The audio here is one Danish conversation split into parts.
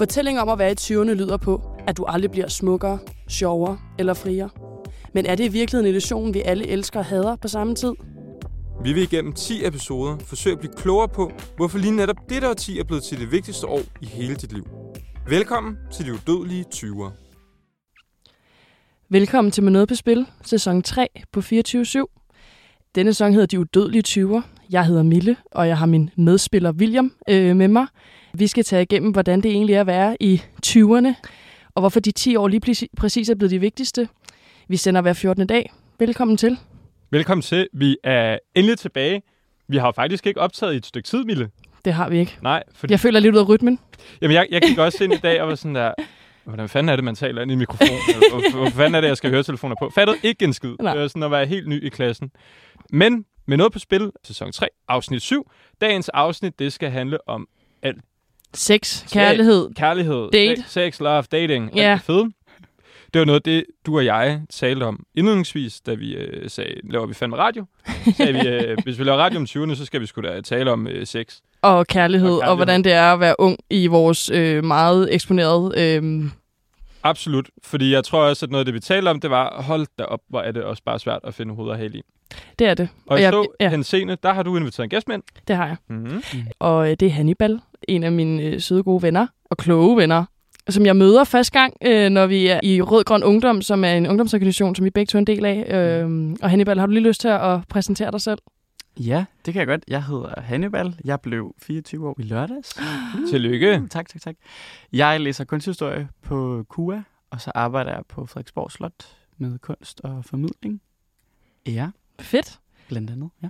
Fortælling om at være i 20'erne lyder på, at du aldrig bliver smukkere, sjovere eller friere. Men er det i virkeligheden en illusion, vi alle elsker og hader på samme tid? Vi vil igennem 10 episoder forsøge at blive klogere på, hvorfor lige netop dette årti er blevet til det vigtigste år i hele dit liv. Velkommen til de udødelige 20'ere. Velkommen til Med Noget på Spil, sæson 3 på 24-7. Denne sæson hedder De Udødelige 20'er. Jeg hedder Mille, og jeg har min medspiller William øh, med mig. Vi skal tage igennem, hvordan det egentlig er at være i 20'erne, og hvorfor de 10 år lige præcis- er blevet de vigtigste. Vi sender hver 14. dag. Velkommen til. Velkommen til. Vi er endelig tilbage. Vi har faktisk ikke optaget i et stykke tid, Mille. Det har vi ikke. Nej, fordi Jeg føler lidt ud af rytmen. jamen, jeg, jeg gik også ind i dag og var sådan der, hvordan fanden er det, man taler ind i mikrofon? Hvor, hvor fanden er det, jeg skal høre telefoner på? Fattede ikke en skid. Nej. Det var sådan at være helt ny i klassen. Men med noget på spil, sæson 3, afsnit 7. Dagens afsnit, det skal handle om Sex, kærlighed. kærlighed, Date. sex, sex, love, dating, Ja. det fede. Det var noget, det du og jeg talte om indledningsvis, da vi øh, sagde, laver vi fandme radio? Sagde vi, øh, hvis vi laver radio om 20'erne, så skal vi sgu da tale om øh, sex. Og kærlighed, Og kærlighed. og hvordan det er at være ung i vores øh, meget eksponerede... Øh, Absolut, fordi jeg tror også, at noget af det, vi talte om, det var, hold da op, hvor er det også bare svært at finde hoved og hale i. det er det. Og, og jeg, så ja, hen scene, der har du inviteret en gæst med det har jeg. Mm-hmm. Og øh, det er Hannibal, en af mine øh, søde gode venner og kloge venner, som jeg møder første gang, øh, når vi er i Rød Grøn Ungdom, som er en ungdomsorganisation, som vi begge to er en del af. Øh, og Hannibal, har du lige lyst til at præsentere dig selv? Ja, det kan jeg godt. Jeg hedder Hannibal. Jeg blev 24 år i lørdags. Tillykke. Uh, tak, tak, tak. Jeg læser kunsthistorie på KUA, og så arbejder jeg på Frederiksborg Slot med kunst og formidling. Ja, Fedt. blandt andet. Ja.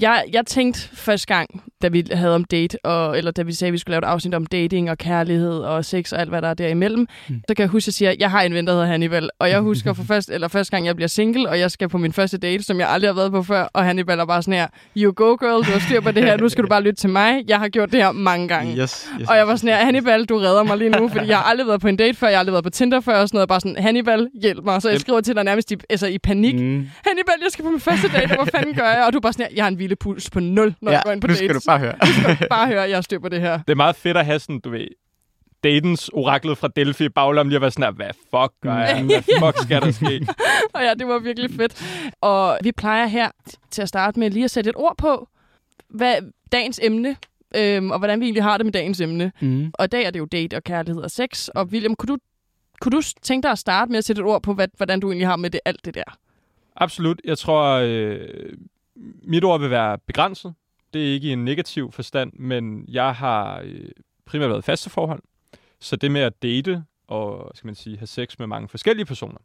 Jeg, jeg tænkte første gang, da vi havde om date, og, eller da vi sagde, at vi skulle lave et afsnit om dating og kærlighed og sex og alt, hvad der er derimellem, Mm. så kan jeg huske, at jeg siger, at jeg har en ven, der hedder Hannibal. Og jeg husker for først, eller første gang, jeg bliver single, og jeg skal på min første date, som jeg aldrig har været på før, og Hannibal er bare sådan her, you go girl, du har styr på det her, nu skal du bare lytte til mig. Jeg har gjort det her mange gange. Yes, yes, Og jeg var sådan her, Hannibal, du redder mig lige nu, fordi jeg har aldrig været på en date før, jeg har aldrig været på Tinder før, og sådan noget. Bare sådan, Hannibal, hjælp mig. Så jeg skriver til dig nærmest i, altså i panik. Mm. Hannibal, jeg skal på min første date, og hvad fanden gør jeg? Og du bare sådan her, jeg har en hvilepuls på 0, når Ja, jeg går ind på nu dates. skal du bare høre. bare høre, jeg styr på det her. Det er meget fedt at have sådan, du ved, datens oraklet fra Delphi i baglommen lige at være sådan her, hvad fuck gør jeg? Hvad fuck skal der ske? Og ja, det var virkelig fedt. Og vi plejer her til at starte med lige at sætte et ord på, hvad dagens emne, øhm, og hvordan vi egentlig har det med dagens emne. Mm. Og i dag er det jo date og kærlighed og sex. Og William, kunne du, kunne du tænke dig at starte med at sætte et ord på, hvad, hvordan du egentlig har med det, alt det der? Absolut. Jeg tror, øh, mit ord vil være begrænset. Det er ikke i en negativ forstand, men jeg har øh, primært været i faste forhold. Så det med at date og skal man sige, have sex med mange forskellige personer,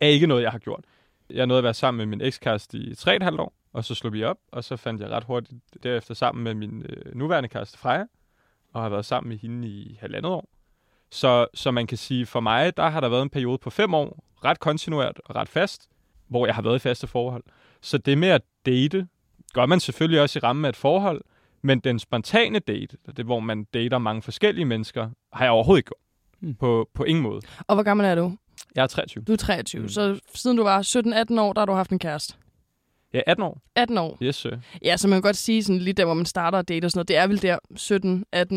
er ikke noget, jeg har gjort. Jeg nåede at være sammen med min ekskæreste i 3,5 år, og så slog vi op, og så fandt jeg ret hurtigt derefter sammen med min øh, nuværende kæreste Freja, og har været sammen med hende i halvandet år. Så, så man kan sige, for mig, der har der været en periode på fem år, ret kontinuert og ret fast, hvor jeg har været i faste forhold. Så det med at date, gør man selvfølgelig også i rammen af et forhold, men den spontane date, det hvor man dater mange forskellige mennesker, har jeg overhovedet ikke gjort. Mm. På, på ingen måde. Og hvor gammel er du? Jeg er 23. Du er 23. Mm. Så siden du var 17-18 år, der har du haft en kæreste. Er 18 år. 18 år. Yes, sir. Ja, så man kan godt sige sådan lige der, hvor man starter at date og sådan noget. Det er vel der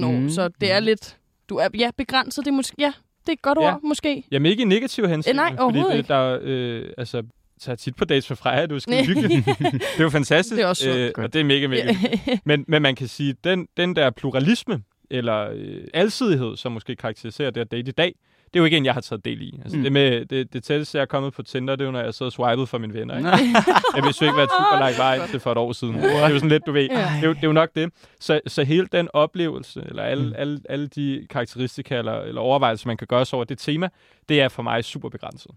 17-18 år. Mm. Så det er Mm. lidt... Du er ja, begrænset. Det er måske... Ja, det er et godt Ja. ord, måske. Jamen ikke i negativ henseende. nej, overhovedet fordi det. Der, øh, altså, tager tit på dates med Freja, du skide hyggelig. det er jo fantastisk. Det er også øh, Godt. og det er mega, mega Men, men man kan sige, den, den der pluralisme, eller øh, alsidighed, som måske karakteriserer det at date i dag, det er jo ikke en, jeg har taget del i. Altså, Mm. mm. det, med, det, det tætteste, jeg er kommet på Tinder, det er jo, når jeg sidder og swipet for mine venner. Ikke? jeg vidste jo ikke, hvad super lang vej til for et år siden. Det er jo sådan lidt, du ved. Det, er jo, det er jo nok det. Så, så hele den oplevelse, eller alle, Mm. mm. alle, alle de karakteristika eller, eller overvejelser, man kan gøre sig over det tema, det er for mig super begrænset.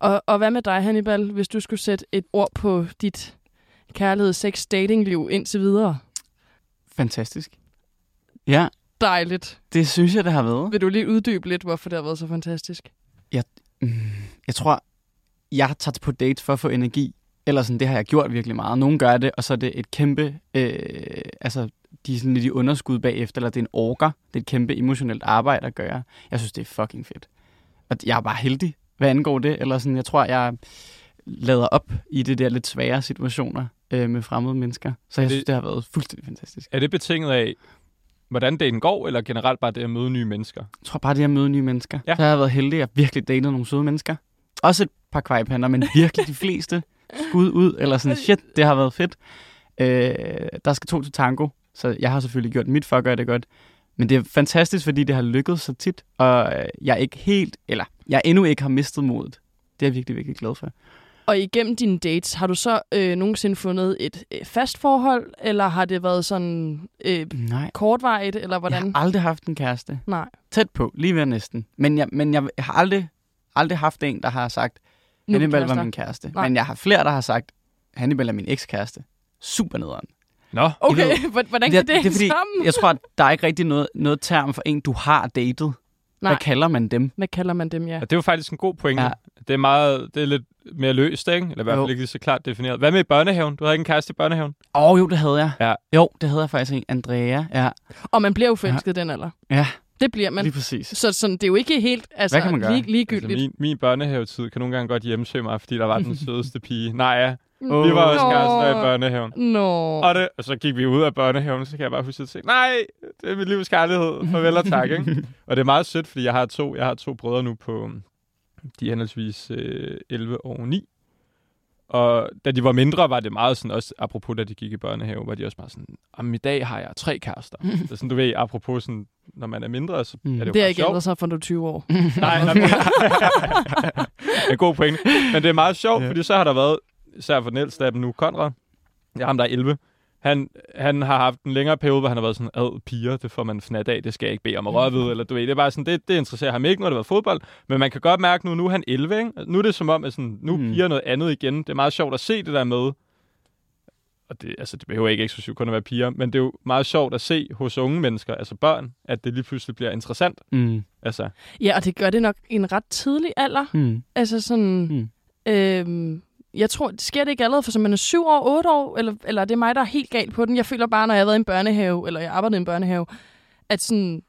Og, og hvad med dig, Hannibal, hvis du skulle sætte et ord på dit kærlighed, sex, datingliv indtil videre? Fantastisk. Ja, Dejligt. det synes jeg, det har været. Vil du lige uddybe lidt, hvorfor det har været så fantastisk? Mm, Jeg tror, jeg tager på dates for at få energi. Eller sådan, det har jeg gjort virkelig meget. Nogle gør det, og så er det et kæmpe... Øh, altså, de er sådan lidt i underskud bagefter, eller det er en orker. Det er et kæmpe emotionelt arbejde at gøre. Jeg synes, det er fucking fedt. Og jeg er bare heldig, hvad angår det. Eller sådan, jeg tror, jeg lader op i det der lidt svære situationer øh, med fremmede mennesker. Så jeg Det- synes, det har været fuldstændig fantastisk. Er det betinget af, hvordan daten går, eller generelt bare det at møde nye mennesker? Jeg tror bare, det at møde nye mennesker. Ja. Så har jeg været heldig, at jeg virkelig datet nogle søde mennesker. Også et par kvejpander, men virkelig de fleste skud ud, eller sådan, shit, det har været fedt. Øh, der skal to til tango, så jeg har selvfølgelig gjort mit for at gøre det godt. Men det er fantastisk, fordi det har lykkedes så tit, og jeg er ikke helt, eller jeg endnu ikke har mistet modet. Det er jeg virkelig, virkelig glad for. Og igennem dine dates, har du så øh, nogensinde fundet et øh, fast forhold, eller har det været sådan øh, Nej, kortvarigt, eller hvordan? jeg har aldrig haft en kæreste. Nej. Tæt på, lige ved næsten. Men jeg, men jeg har aldrig, aldrig haft en, der har sagt, Hannibal var min kæreste. Nej. Men jeg har flere, der har sagt, Hannibal er min ekskæreste. Super nederen. Nå, Okay, hvordan kan det, det er fordi, sammen? jeg tror, at der er ikke rigtig noget, noget term for en, du har datet. Nej. Hvad kalder man dem? Hvad kalder man dem, ja? ja, det er jo faktisk en god pointe. Ja. Ja. Det er meget, det er lidt mere løst, ikke? Eller i hvert fald Jo. ikke lige så klart defineret. Hvad med i børnehaven? Du havde ikke en kæreste i børnehaven? Åh, oh, jo, det havde jeg. Ja. Jo, det havde jeg faktisk en. Andrea, ja. Og man bliver jo forelsket i den alder. Ja, Det bliver man. lige præcis. Så sådan, det er jo ikke helt altså, Hvad kan man gøre? Lig, ligegyldigt. Altså, min, min børnehavetid kan nogle gange godt hjemsøge mig, fordi der var den sødeste pige. Nej, ja. Åh. Vi var også Nå. kærester i børnehaven. Nå. Og, det, og så gik vi ud af børnehaven, så kan jeg bare huske at sige, nej, det er mit livs kærlighed. Farvel og tak, ikke? Og det er meget sødt, fordi jeg har to, jeg har to brødre nu på, de er henholdsvis øh, 11 og 9. Og da de var mindre, var det meget sådan, også apropos da de gik i børnehave, var de også meget sådan, om i dag har jeg tre kærester. så sådan, du ved, apropos sådan, når man er mindre, så Mm. er det jo Det er bare ikke ændret sig, for du er 20 år. Nej, nej, er en god point. Men det er meget sjovt, Ja. fordi så har der været, især for den ældste af dem nu, Konrad, jeg ham der er 11, han, han har haft en længere periode, hvor han har været sådan, ad piger, det får man fnat af, det skal jeg ikke bede om at røre ved, eller du ved, det er bare sådan, det, det interesserer ham ikke, når det var fodbold, men man kan godt mærke nu, nu er han 11, ikke? Nu er det som om, at sådan, nu er Mm. piger noget andet igen. Det er meget sjovt at se det der med, og det, altså, det behøver ikke eksklusivt kun at være piger, men det er jo meget sjovt at se hos unge mennesker, altså børn, at det lige pludselig bliver interessant. Mm. Altså, Ja, og det gør det nok i en ret tidlig alder. Mm. Altså sådan... Mm. Øhm, jeg tror, det sker det ikke allerede, for som man er syv år, otte år, eller, eller er det mig, der er helt galt på den. Jeg føler bare, når jeg har været i en børnehave, eller jeg arbejdede i en børnehave, at sådan,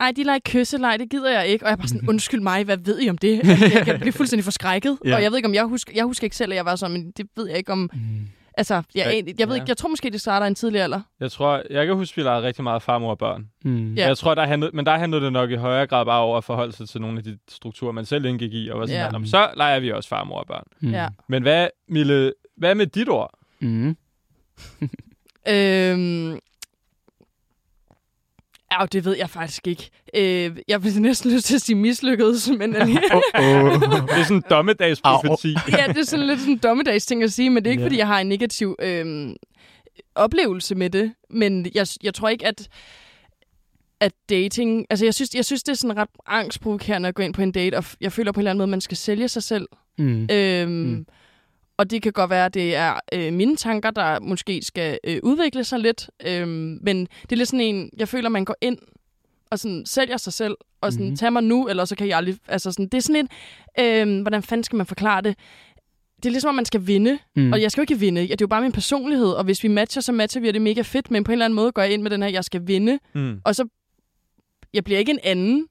ej, de leger kysseleg, det gider jeg ikke. Og jeg er bare sådan, undskyld mig, hvad ved I om det? Jeg kan blive fuldstændig forskrækket. Ja. Og jeg ved ikke, om jeg husker, jeg husker ikke selv, at jeg var sådan, men det ved jeg ikke om... Mm. Altså, jeg, jeg, jeg ved ja. ikke, jeg tror måske, det starter en tidlig alder. jeg tror, jeg kan huske, at vi legede rigtig meget farmor og børn. Mm. Ja. Jeg tror, der handlede, men der handlede det nok i højere grad bare over at forholde sig til nogle af de strukturer, man selv indgik i, og var sådan, Ja. ja. "Nå, men så leger vi også farmor og børn. Mm. Ja. Men hvad, Mille, hvad med dit ord? Mm. Øhm, Ja, det ved jeg faktisk ikke. Øh, jeg vil næsten lyst til at sige mislykket, men øh, Det er sådan en dommedagsprofeti. ja, det er sådan lidt sådan en dommedags ting at sige, men det er ikke, Ja. fordi jeg har en negativ øh, oplevelse med det. Men jeg, jeg tror ikke, at at dating... Altså, jeg synes, jeg synes det er sådan ret angstprovokerende at gå ind på en date, og jeg føler på en eller anden måde, at man skal sælge sig selv. Mm. Øhm, Mm. Og det kan godt være, at det er øh, mine tanker, der måske skal øh, udvikle sig lidt. Øhm, men det er lidt sådan en, jeg føler, man går ind og sådan sælger sig selv, og sådan, Mhm. mm-hmm. tag mig nu, eller så kan jeg aldrig... Altså sådan, det er sådan et... Øh, hvordan fanden skal man forklare det? Det er ligesom, at man skal vinde, Mm. og jeg skal jo ikke vinde. Det er jo bare min personlighed, og hvis vi matcher, så matcher vi, og det er mega fedt, men på en eller anden måde går jeg ind med den her, jeg skal vinde, Mm. og så... Jeg bliver ikke en anden,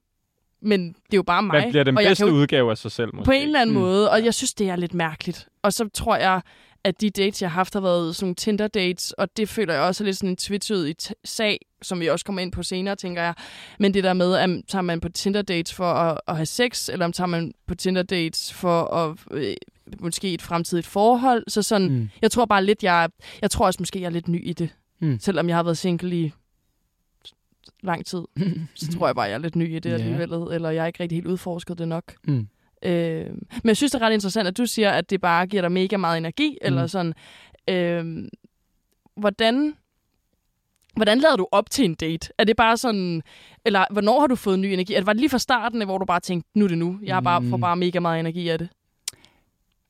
men det er jo bare mig. Man bliver den og jeg bedste jo udgave af sig selv, måske. på en eller anden mm. måde, og jeg synes, det er lidt mærkeligt. Og så tror jeg, at de dates, jeg har haft, har været sådan Tinder-dates, og det føler jeg også er lidt sådan en tvetydig sag, som vi også kommer ind på senere, tænker jeg. Men det der med, at tager man på Tinder-dates for at, at have sex, eller tager man på Tinder-dates for at øh, måske et fremtidigt forhold. Så sådan, mm. Jeg tror bare lidt, jeg, jeg tror også måske, jeg er lidt ny i det. Mm. Selvom jeg har været single i lang tid, så tror jeg bare, jeg er lidt ny i det Ja. alligevel, eller jeg er ikke rigtig helt udforsket det nok. Mm. Øh, men jeg synes, det er ret interessant, at du siger, at det bare giver dig mega meget energi, mm. eller sådan. Øh, hvordan, hvordan lader du op til en date? Er det bare sådan, eller hvornår har du fået ny energi? Er det, var det lige fra starten, hvor du bare tænkte, nu er det nu? Jeg har bare, får Mm. bare mega meget energi af det.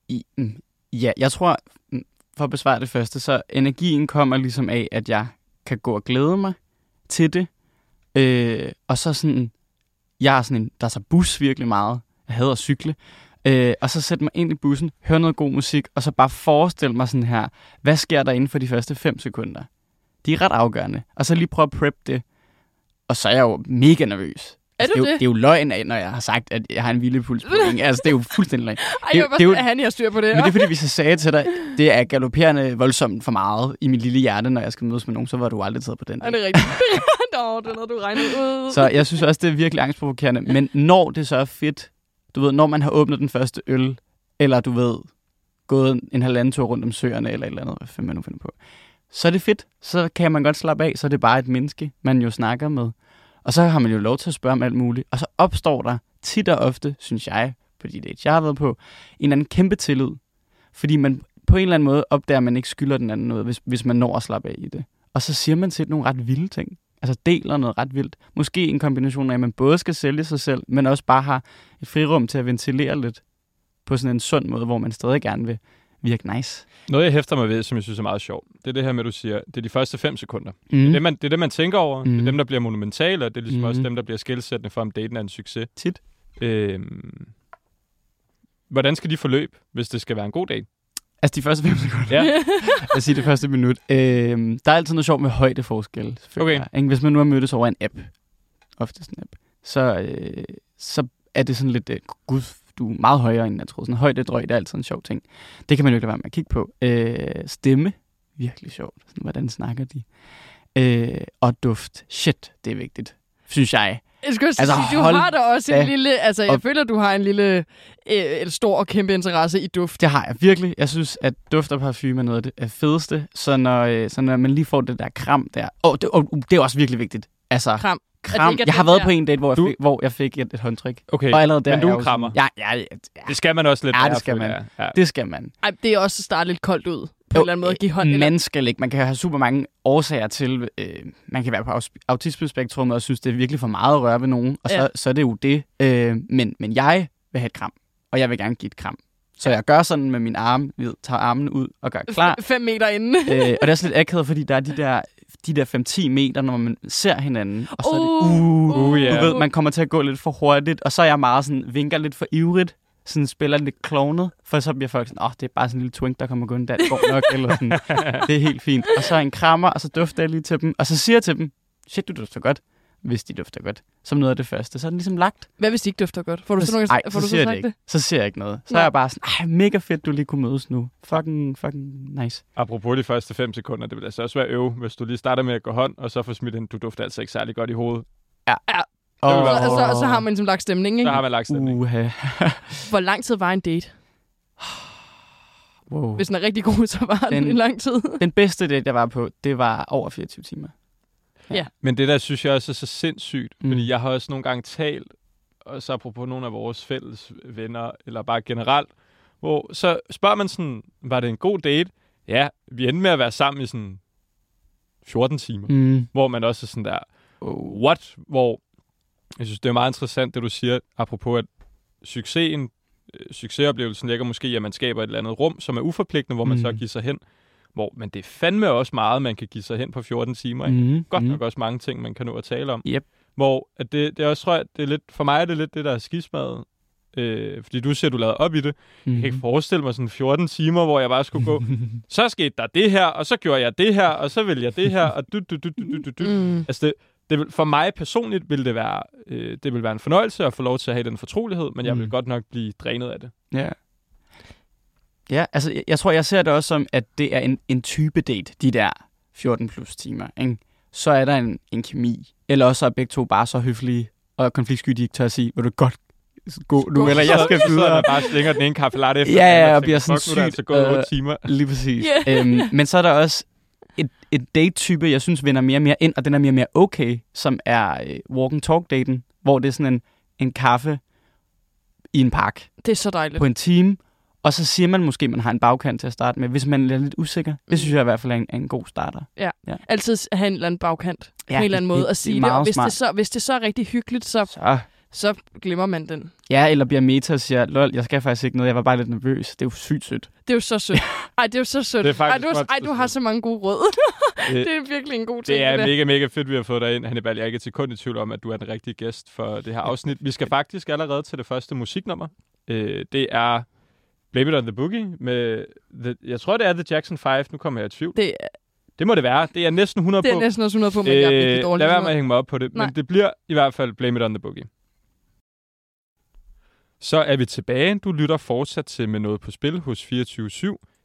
I, mm, ja, jeg tror, mm, for at besvare det første, så energien kommer ligesom af, at jeg kan gå og glæde mig til det. Øh, og så sådan, jeg er sådan en, der tager bus virkelig meget. Jeg hader at cykle. Øh, og så sætte mig ind i bussen, høre noget god musik, og så bare forestille mig sådan her, hvad sker der inden for de første 5 sekunder? De er ret afgørende. Og så lige prøve at prep det. Og så er jeg jo mega nervøs. Er det, er du jo, det? det er jo løgn af, når jeg har sagt, at jeg har en hvilepuls på. altså, det er jo fuldstændig løgn. Ej, det- jeg var det er jo- at han har styr på det. Men det er fordi, hvis jeg sagde til dig, det er galopperende voldsomt for meget i mit lille hjerte, når jeg skal mødes med nogen, så var du aldrig taget på den. Ja, det er rigtigt. Nå, det er noget, du regner ud. Så jeg synes også, det er virkelig angstprovokerende. Men når det så er fedt, du ved, når man har åbnet den første øl, eller du ved, gået en, en halvanden tur rundt om søerne, eller et eller andet, hvad man nu finder på, så er det fedt. Så kan man godt slappe af, så er det bare et menneske, man jo snakker med. Og så har man jo lov til at spørge om alt muligt. Og så opstår der tit og ofte, synes jeg, på de dates, jeg har været på, en eller anden kæmpe tillid. Fordi man på en eller anden måde opdager, at man ikke skylder den anden noget, hvis, hvis man når at slappe af i det. Og så siger man til nogle ret vilde ting. Altså deler noget ret vildt. Måske en kombination af, at man både skal sælge sig selv, men også bare har et frirum til at ventilere lidt på sådan en sund måde, hvor man stadig gerne vil virke nice. Noget, jeg hæfter mig ved, som jeg synes er meget sjovt, det er det her med, at du siger, det er de første fem sekunder. Mm. Det, er det, man, det er det, man tænker over. Mm. Det er Mhm. dem, der bliver monumentale, og det er ligesom mm. også dem, der bliver skældsættende for, om daten er en succes. Tit. Øhm, hvordan skal de forløbe, hvis det skal være en god date? Altså de første fem sekunder. Ja. Jeg siger det første minut. Øhm, der er altid noget sjovt med højdeforskel. Okay. Jeg, ikke? Hvis man nu har mødtes over en app, oftest en app, så, øh, så er det sådan lidt, øh, gud, du er meget højere, end jeg troede. Sådan højde drøg, det er altid en sjov ting. Det kan man jo ikke lade være med at kigge på. Øh, stemme, virkelig sjovt. Sådan, hvordan snakker de? Øh, og duft, shit, det er vigtigt. Synes jeg. Jeg skulle altså, sige, du hold har da også en da lille... Altså, jeg op. føler, du har en lille... Øh, stor og kæmpe interesse i duft. Det har jeg virkelig. Jeg synes, at duft og parfume er noget af det er fedeste. Så når, øh, så når man lige får det der kram der. Og det, og det er også virkelig vigtigt. Altså, Kram. Kram. Jeg har været på en date, hvor jeg Du- fik, hvor jeg fik et, et håndtryk. Okay, Og allerede der men du er er jeg krammer. Sådan, ja, ja, ja, Det skal man også lidt Ja, det skal man. jeg. Ja. det skal man. Ej, det er også at starte lidt koldt ud. På Jo, en eller anden måde at give hånd. eller- Man skal ikke. Man kan have super mange årsager til, øh, man kan være på aus- autismespektrum og synes, det er virkelig for meget at røre ved nogen, og så, Ja. så er det jo det. Øh, men, men jeg vil have et kram, og jeg vil gerne give et kram. Så jeg gør sådan med min arm, ved, tager armen ud og gør klar. F- fem meter inden. øh, og det er også lidt akavet, fordi der er de der, de der 5-10 meter, når man ser hinanden, og så er det, Uh, uh, uh, ja. du ved, man kommer til at gå lidt for hurtigt, og så er jeg meget sådan, vinker lidt for ivrigt, sådan spiller lidt klovnet, for så bliver folk sådan, åh, oh, det er bare sådan en lille twink, der kommer gående der, det går nok, eller sådan, det er helt fint. Og så en krammer, og så dufter jeg lige til dem, og så siger jeg til dem, shit, du dufter godt, hvis de dufter godt, som noget af det første. Så er den ligesom lagt. Hvad hvis de ikke dufter godt? Får du så, Så, nogle, ej, får så du så sagt det ikke. Så siger jeg ikke noget. Så Nå. er jeg bare sådan, ej, mega fedt, du lige kunne mødes nu. Fucking, fucking nice. Apropos de første fem sekunder, det vil altså også være øve, hvis du lige starter med at gå hånd, og så får smidt ind, du dufter altså ikke særlig godt i hovedet. Og, Så, så, så har man ligesom lagt stemning, Så ikke? har man lagt stemning. Uha. Hvor lang tid var en date? Wow. Hvis den er rigtig god, så var den, Den- en lang tid. Den bedste date, jeg var på, det var over 24 timer. Men det der synes jeg også er så sindssygt, Mm. fordi jeg har også nogle gange talt, og så apropos nogle af vores fælles venner, eller bare generelt, hvor så spørger man sådan, var det en god date? Ja, vi endte med at være sammen i sådan 14 timer, mm. Hvor man også er sådan der, what? Hvor jeg synes, det er meget interessant, det du siger, apropos at succesen, øh, succesoplevelsen ligger måske, i, at man skaber et eller andet rum, som er uforpligtende, hvor man Mm. så giver sig hen. Hvor, men det er fandme også meget, man kan give sig hen på 14 timer. Ikke? Mm. Godt mm. nok også mange ting, man kan nå at tale om. Yep. Hvor at det, det er også, tror jeg, det er lidt, for mig er det lidt det, der er skismadet. Øh, fordi du siger, du lavede op i det. Mm. Jeg kan ikke forestille mig sådan 14 timer, hvor jeg bare skulle gå. så skete der det her, og så gjorde jeg det her, og så vil jeg det her, og du, du, du, du, du, du, du. Mm. Altså det, det vil, for mig personligt vil det være, øh, det vil være en fornøjelse at få lov til at have den fortrolighed, men jeg vil Mm. godt nok blive drænet af det. Ja. Ja, altså jeg, jeg tror, jeg ser det også som, at det er en, en type date, de der 14 plus timer. Ikke? Så er der en, en kemi. Eller også er begge to bare så høflige og konfliktsky, de ikke tør at sige, vil du godt gå nu, eller jeg skal så, så er videre. der bare slinger den ene kaffe latte efter Ja, ja, og tænker, bliver sådan "Fuck, nu er sygt, altså gået øh, 8 timer. Lige præcis. Ja. øhm, men så er der også et, et date-type, jeg synes vender mere og mere ind, og den er mere og mere okay, som er øh, walk-and-talk-daten, hvor det er sådan en, en kaffe i en park Det er så dejligt. på en time, og så siger man måske, at man har en bagkant til at starte med, hvis man er lidt usikker. Det synes jeg i hvert fald er en, er en god starter. Altid have en eller anden bagkant. Ja, på en eller anden måde det, at sige det. det. Og hvis smart. det, så, hvis det så er rigtig hyggeligt, så, Så, så glemmer man den. ja, eller bliver meta og siger, lol, jeg skal faktisk ikke noget, jeg var bare lidt nervøs. Det er jo sygt sødt. Det er jo så sødt. Ej, det er jo så sødt. Det er ej, du, godt, ej, du har så mange gode råd. Det- det er virkelig en god ting. Det er der. mega, mega fedt, vi har fået dig ind, Hannibal. Jeg er ikke et sekund i tvivl om, at du er den rigtige gæst for det her afsnit. Vi skal faktisk allerede til det første musiknummer. Øh, det er Blame It On The Boogie med, the, jeg tror, det er The Jackson 5. Nu kommer jeg i tvivl. Det, Det må det være. Det er næsten 100 Det er på. næsten også 100 på, men jeg er Øh, dårlig. lad være med at hænge mig op på det, Nej. men det bliver i hvert fald Blame It On The Boogie. Så er vi tilbage. Du lytter fortsat til med noget på spil hos 24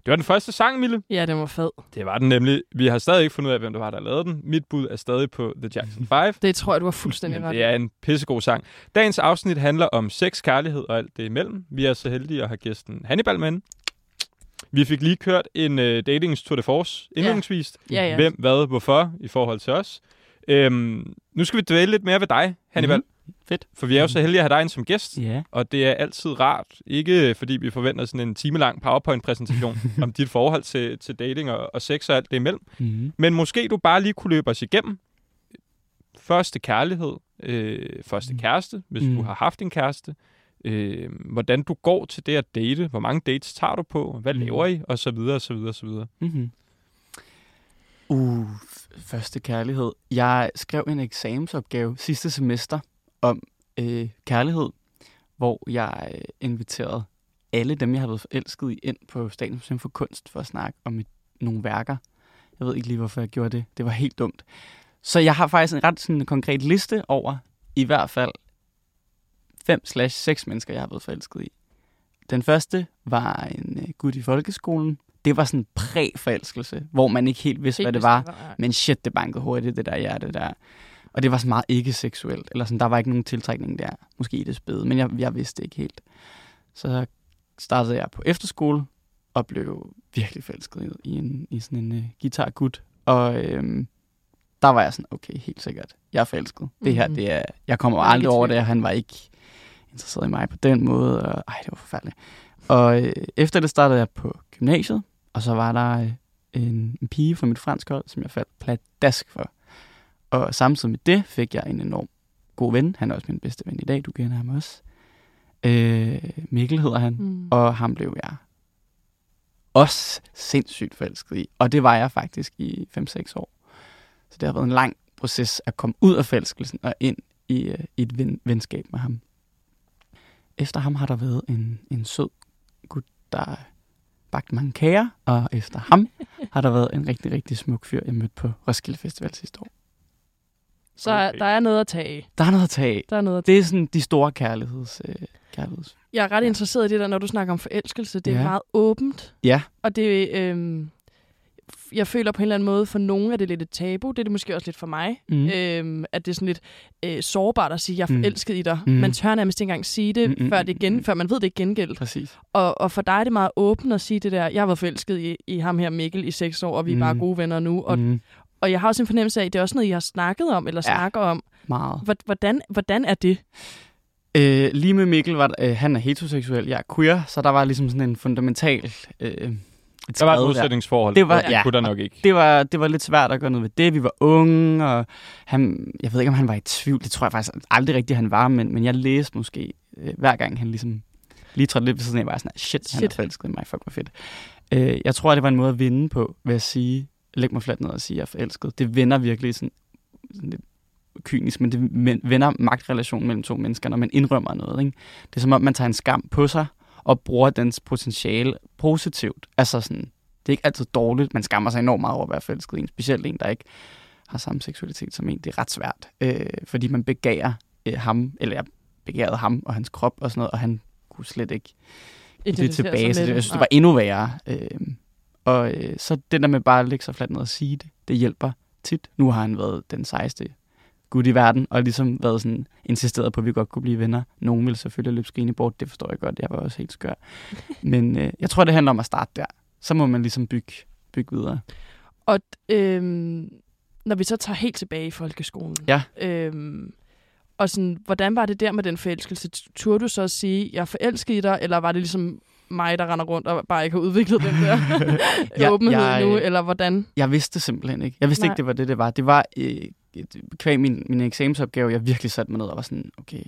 Det var den første sang, Mille. Ja, den var fed. Det var den nemlig. Vi har stadig ikke fundet ud af, hvem det var, der lavede den. Mit bud er stadig på The Jackson 5. Det tror jeg, du var fuldstændig ret. det er en pissegod sang. Dagens afsnit handler om sex, kærlighed og alt det imellem. Vi er så heldige at have gæsten Hannibal med. Vi fik lige kørt en uh, datings tour de force indledningsvis. Ja, ja. Hvem, hvad, hvorfor i forhold til os. Øhm, nu skal vi dvæle lidt mere ved dig, Hannibal. Mhm. Fedt. For vi er jo så heldige at have dig ind som gæst. Ja. Og det er altid rart, ikke fordi vi forventer sådan en timelang PowerPoint-præsentation om dit forhold til, til dating og, og sex og alt det imellem. Mm-hmm. Men måske du bare lige kunne løbe os igennem. Første kærlighed, øh, første Mm. kæreste, hvis Mm. du har haft en kæreste. Øh, hvordan du går til det at date. Hvor mange dates tager du på? Hvad Mm. laver I? Og så videre, og så videre, og så videre. Mm-hmm. Uh, første kærlighed. Jeg skrev en eksamensopgave sidste semester om øh, kærlighed, hvor jeg øh, inviterede alle dem, jeg havde været forelsket i, ind på Statens Museum for Kunst for at snakke om et, nogle værker. Jeg ved ikke lige, hvorfor jeg gjorde det. Det var helt dumt. Så jeg har faktisk en ret sådan, konkret liste over i hvert fald 5-6 mennesker, jeg har været forelsket i. Den første var en øh, gut i folkeskolen. Det var sådan en præforelskelse, hvor man ikke helt vidste, hvad det var. Men shit, det bankede hurtigt, det der hjerte der. Og det var så meget ikke seksuelt. Eller sådan, der var ikke nogen tiltrækning der. Måske i det spæde, men jeg, jeg vidste ikke helt. Så startede jeg på efterskole, og blev virkelig forelsket i, en, i sådan en uh, guitargut. Og øhm, der var jeg sådan, okay, helt sikkert, jeg er forelsket. Det her, Mhm. det er, jeg kommer er ikke aldrig over det, han var ikke interesseret i mig på den måde. Og, ej, det var forfærdeligt. Og øh, efter det startede jeg på gymnasiet, og så var der øh, en, en pige fra mit fransk hold, som jeg faldt pladask for. Og samtidig med det fik jeg en enorm god ven. Han er også min bedste ven i dag, du kender ham også. Øh, Mikkel hedder han, Mm. og ham blev jeg også sindssygt forelsket i. Og det var jeg faktisk i 5-6 år. Så det har været en lang proces at komme ud af forelskelsen og ind i, øh, i et ven, venskab med ham. Efter ham har der været en, en sød gut, der bagt mange kager, og efter ham har der været en rigtig, rigtig smuk fyr, jeg mødte på Roskilde Festival sidste år. Så Okay. der er noget at tage af. Der er noget at tage af. Der er noget at tage. Det er sådan de store kærligheds... Øh, kærligheds. Jeg er ret interesseret i det der, når du snakker om forelskelse. Det er Ja. meget åbent. Ja. Og det, øhm, jeg føler på en eller anden måde, for nogen er det lidt et tabu. Det er det måske også lidt for mig. Mm. Øhm, at det er sådan lidt øh, sårbart at sige, jeg er Mm. forelsket i dig. Mm. Man tør nærmest ikke engang sige det, Mm, mm, før, det igen, mm. før man ved, det er gengældt. Præcis. Og, og for dig er det meget åbent at sige det der, jeg har været forelsket i, i ham her Mikkel i seks år, og vi er Mm. bare gode venner nu. Og, mm. og jeg har også en fornemmelse af, at det er også noget, I har snakket om, eller Ja. snakker om. Meget. Hvor- Hvordan, hvordan er det? Øh, lige med Mikkel var øh, han er heteroseksuel, jeg er queer, så der var ligesom sådan en fundamental... Øh, et Der var et modsætningsforhold. Det var- ja. kunne der nok ikke. det var, det var lidt svært at gøre noget ved det. Vi var unge, og han, jeg ved ikke, om han var i tvivl. Det tror jeg faktisk aldrig rigtigt, han var, men, men jeg læste måske, øh, hver gang han ligesom lige trådte lidt ved siden af, var jeg sådan, shit, han er Shit. forelsket i mig, fuck hvor fedt. Øh, jeg tror, det var en måde at vinde på, ved at sige, læg mig fladt ned og sige, jeg er forelsket. Det vender virkelig sådan, sådan lidt kynisk, men det vender magtrelationen mellem to mennesker, når man indrømmer noget. Ikke? Det er som om, man tager en skam på sig, og bruger dens potentiale positivt. Altså sådan, det er ikke altid dårligt. Man skammer sig enormt meget over at være forelsket i en. Specielt en, der ikke har samme seksualitet som en. Det er ret svært, øh, fordi man begærer øh, ham, eller jeg begærede ham og hans krop og sådan noget, og han kunne slet ikke det Identificere tilbage. Så det, jeg synes, det var endnu værre. Øh, og øh, så det der med bare at lægge sig fladt ned og sige det, det hjælper tit. Nu har han været den sejeste gut i verden, og ligesom været sådan insisteret på, at vi godt kunne blive venner. Nogen ville selvfølgelig løbe skrigende bort, det forstår jeg godt, jeg var også helt skør. Men øh, jeg tror, det handler om at starte der. Så må man ligesom bygge, bygge videre. Og øhm, når vi så tager helt tilbage i folkeskolen. Ja. Øhm, og sådan, hvordan var det der med den forelskelse? Turde du så at sige, jeg forelsket i dig, eller var det ligesom mig, der render rundt og bare ikke har udviklet den der Ja, åbenhed jeg- nu, eller hvordan? Jeg vidste simpelthen ikke. Jeg vidste Nej. Ikke, det var det, det var. Det var øh, kvæg min, min eksamensopgave, jeg virkelig satte mig ned og var sådan, okay,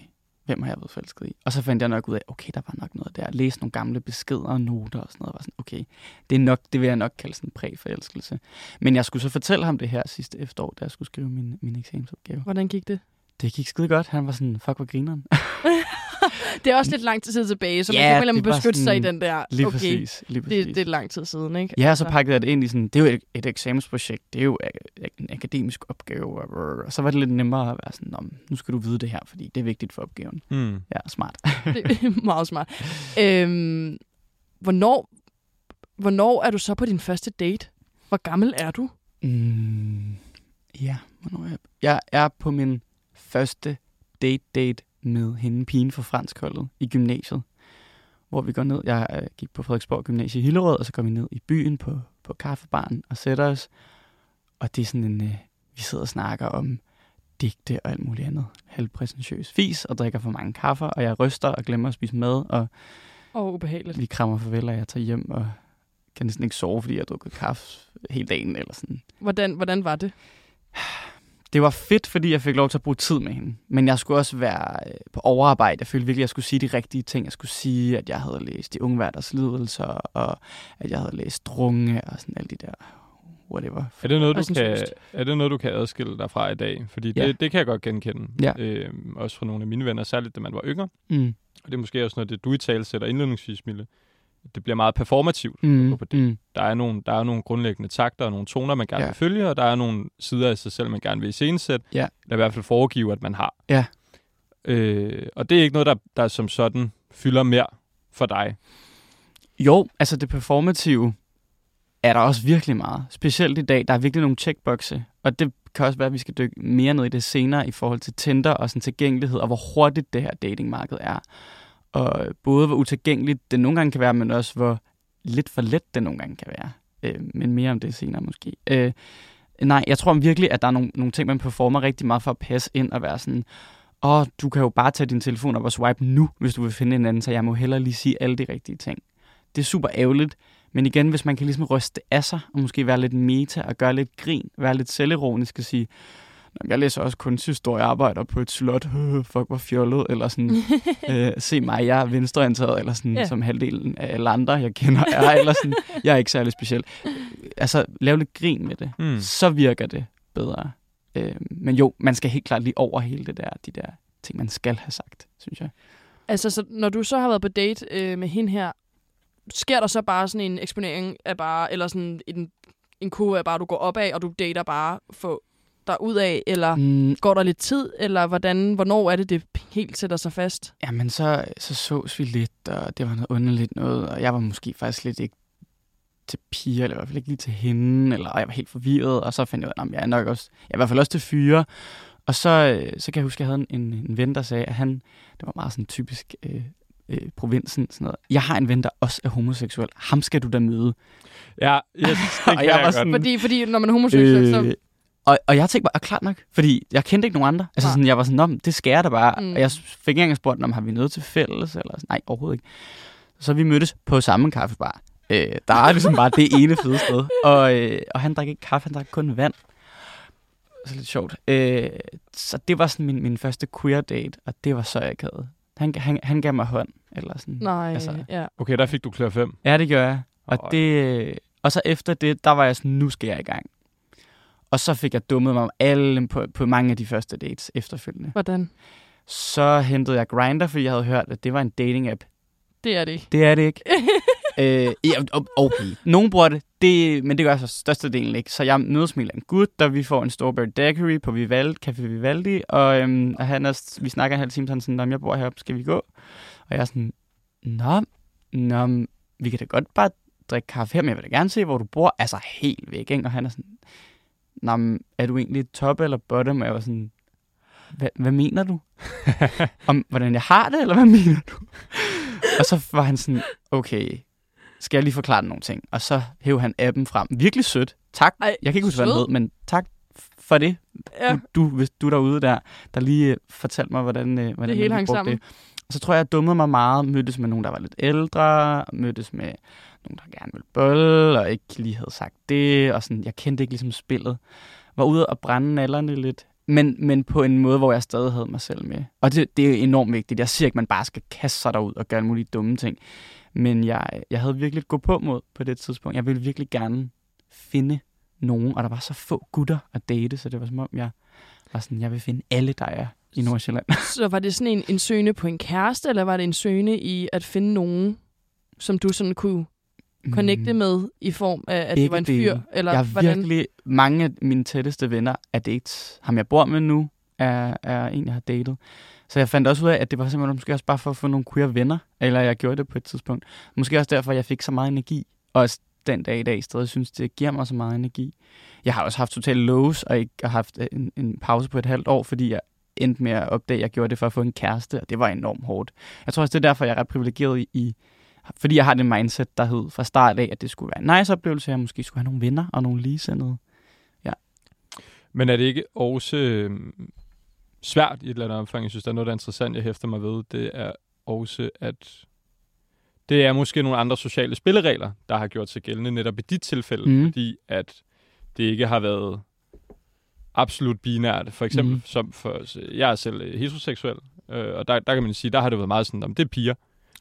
hvem har jeg været forelsket i? Og så fandt jeg nok ud af, okay, der var nok noget der. Læste nogle gamle beskeder og noter og sådan noget. Og var sådan, okay, det er nok, det vil jeg nok kalde sådan en præforelskelse. Men jeg skulle så fortælle ham det her sidste efterår, da jeg skulle skrive min, min eksamensopgave. Hvordan gik det? Det gik skide godt. Han var sådan, fuck, hvor grineren. Det er også lidt lang tid tilbage, så man Ja, kan anden det var beskytte sig i sådan- den der, Lige okay, præcis. Lige præcis. det, det er lang tid siden, ikke? Ja, så Altså, pakkede jeg det ind i sådan, det er jo et, et eksamensprojekt, det er jo en akademisk opgave, og, så var det lidt nemmere at være sådan, "Nå, men nu skal du vide det her, fordi det er vigtigt for opgaven. Hmm. Ja, smart. Det er meget smart. Øhm, hvornår, hvornår er du så på din første date? Hvor gammel er du? Mm, ja, hvornår er jeg? Jeg er på min første date-date med hende, pigen fra franskholdet i gymnasiet, hvor vi går ned. Jeg øh, gik på Frederiksborg Gymnasie i Hillerød, og så går vi ned i byen på, på kaffebaren og sætter os. Og det er sådan en, øh, vi sidder og snakker om digte og alt muligt andet. Halvpræsentøs fis og drikker for mange kaffer, og jeg ryster og glemmer at spise mad, og oh, ubehageligt. vi krammer farvel, og jeg tager hjem og kan næsten ikke sove, fordi jeg har drukket kaffe hele dagen eller sådan. Hvordan, hvordan var det? Det var fedt, fordi jeg fik lov til at bruge tid med hende. Men jeg skulle også være øh, på overarbejde. Jeg følte virkelig, at jeg skulle sige de rigtige ting. Jeg skulle sige, at jeg havde læst De Unge Værters Lidelser, og at jeg havde læst Drunge, og sådan alle de der whatever. Er det, noget, Og du kan, er det noget, du kan adskille dig fra i dag? Fordi det, Ja. det kan jeg godt genkende. Ja. Øhm, også fra nogle af mine venner, særligt da man var yngre. Mm. Og det er måske også noget, det du i tale sætter indledningsvis, Mille. Det bliver meget performativt. Mm. på date. Mm. Der er, nogle, der er nogle grundlæggende takter og nogle toner, man gerne Ja. vil følge, og der er nogle sider af sig selv, man gerne vil iscenesætte, Ja. eller i hvert fald foregive, at man har. Ja. Øh, og det er ikke noget, der, der som sådan fylder mere for dig. Jo, altså det performative er der også virkelig meget. Specielt i dag, der er virkelig nogle checkboxe, og det kan også være, at vi skal dykke mere ned i det senere i forhold til Tinder og sådan tilgængelighed, og hvor hurtigt det her datingmarked er. Og både hvor utilgængeligt det nogle gange kan være, men også hvor lidt for let det nogle gange kan være. Øh, men mere om det senere måske. Øh, nej, jeg tror virkelig, at der er nogle, nogle ting, man performer rigtig meget for at passe ind og være sådan, åh, du kan jo bare tage din telefon op og swipe nu, hvis du vil finde en anden, så jeg må hellere lige sige alle de rigtige ting. Det er super ærgerligt, men igen, hvis man kan ligesom ryste det af sig, og måske være lidt meta og gøre lidt grin, være lidt selvironisk og sige, jeg læser også kunsthistorie, jeg arbejder på et slot, fuck hvor fjollet, eller sådan, øh, se mig, jeg er venstreorienteret, eller sådan, yeah. som halvdelen af alle andre, jeg kender er, eller sådan, jeg er ikke særlig speciel. Altså, lave lidt grin med det, Mm. så virker det bedre. Øh, men jo, man skal helt klart lige over hele det der, de der ting, man skal have sagt, synes jeg. Altså, så når du så har været på date øh, med hende her, sker der så bare sådan en eksponering af bare, eller sådan en, en kurve af bare, du går opad, og du dater bare for dig ud af, eller Mm, går der lidt tid, eller hvordan, hvornår er det, det helt sætter sig fast? Jamen, så, så sås vi lidt, og det var noget underligt noget, og jeg var måske faktisk lidt ikke til piger, eller i hvert fald ikke lige til hende, eller og jeg var helt forvirret, og så fandt jeg ud af, at jeg er nok også, jeg er i hvert fald også til fyre. Og så, øh, så kan jeg huske, at jeg havde en, en ven, der sagde, at han, det var meget sådan typisk øh, øh, provinsen, sådan noget. Jeg har en ven, der også er homoseksuel. Ham skal du da møde. Ja, yes, det Og kan jeg jeg, var godt. sådan- Fordi, fordi når man er homoseksuel, så... Øh, og, og jeg tænkte bare, "Ah, klart nok, fordi jeg kendte ikke nogen andre. Altså sådan, jeg var sådan, "Nå, det jeg da bare. Mm. Og jeg fik ikke engang spurgt, om har vi noget til fælles? Eller sådan, nej, overhovedet ikke. Så vi mødtes på samme kaffebar. Øh, der er ligesom bare det ene fede sted. Og, øh, og han drak ikke kaffe, han drak kun vand. Så lidt sjovt. Øh, så det var sådan min, min første queer date, og det var så akavet. Han, han, han gav mig hånd. Eller sådan. Nej, Altså, ja. Okay, der fik du klør 5. Ja, det gør jeg. Og, det, og så efter det, der var jeg sådan, nu skal jeg i gang. Og så fik jeg dummet mig om alle på, på mange af de første dates efterfølgende. Hvordan? Så hentede jeg Grindr, fordi jeg havde hørt, at det var en dating-app. Det er det ikke. Det er det ikke. øh, ja, okay. Nogen bruger det, det, men det gør så størstedelen ikke. Så jeg mødes med en gut, der vi får en Strawberry Daiquiri på Vivaldi, Café Vivaldi, og, øhm, og han er, vi snakker en halv time, så han er sådan, "Nå, men jeg bor heroppe, skal vi gå? Og jeg er sådan, nå, nå, vi kan da godt bare drikke kaffe her, men jeg vil da gerne se, hvor du bor. Altså helt væk, ikke? Og han er sådan, men er du egentlig top eller bottom? Og jeg var sådan, hvad, hvad mener du? Om hvordan jeg har det, eller hvad mener du? og så var han sådan, okay, skal jeg lige forklare dig nogle ting? Og så hævde han appen frem. Virkelig sødt. Tak. Ej, jeg kan ikke huske, hvad han hed, men tak for det. Ja. Du, du, hvis du er derude der, der lige øh, fortalte mig, hvordan, øh, hvordan Det hele man hang brugte sammen. det. Og så tror jeg, jeg dummede mig meget. Mødtes med nogen, der var lidt ældre. Mødtes med nogen, der gerne ville bolle, og ikke lige havde sagt det. Og sådan, jeg kendte ikke ligesom spillet. Var ude og brænde nallerne lidt. Men, men på en måde, hvor jeg stadig havde mig selv med. Og det, det er enormt vigtigt. Jeg siger ikke, at man bare skal kaste sig derud og gøre alle mulige dumme ting. Men jeg, jeg havde virkelig gå på mod på det tidspunkt. Jeg ville virkelig gerne finde nogen, og der var så få gutter at date, så det var som om, jeg var sådan, jeg vil finde alle, der er i Nordsjælland. Så var det sådan en, en søgende på en kæreste, eller var det en søgende i at finde nogen, som du sådan kunne connecte Mm. med i form af, at det Begge var en fyr? dele. Eller jeg hvordan? virkelig, mange af mine tætteste venner er dates. Ham jeg bor med nu, er, er en, jeg har datet. Så jeg fandt også ud af, at det var simpelthen måske også bare for at få nogle queer venner, eller jeg gjorde det på et tidspunkt. Måske også derfor, jeg fik så meget energi, og også den dag i dag stadig synes, det giver mig så meget energi. Jeg har også haft total lows, og ikke har haft en, en pause på et halvt år, fordi jeg endte med at opdage, at jeg gjorde det for at få en kæreste, og det var enormt hårdt. Jeg tror også, det er derfor, jeg er ret privilegeret i, i fordi jeg har det mindset, der hed fra start af, at det skulle være en nice oplevelse, jeg måske skulle have nogle venner og nogle ligesindede. Men er det ikke også øh, svært i et eller andet omfang? Jeg synes, der er noget, der er interessant, jeg hæfter mig ved. Det er også, at det er måske nogle andre sociale spilleregler, der har gjort sig gældende netop i dit tilfælde, mm. fordi at det ikke har været absolut binært. For eksempel, mm. som for, jeg er selv øh, heteroseksuel, øh, og der, der kan man sige, der har det været meget sådan, om det er piger.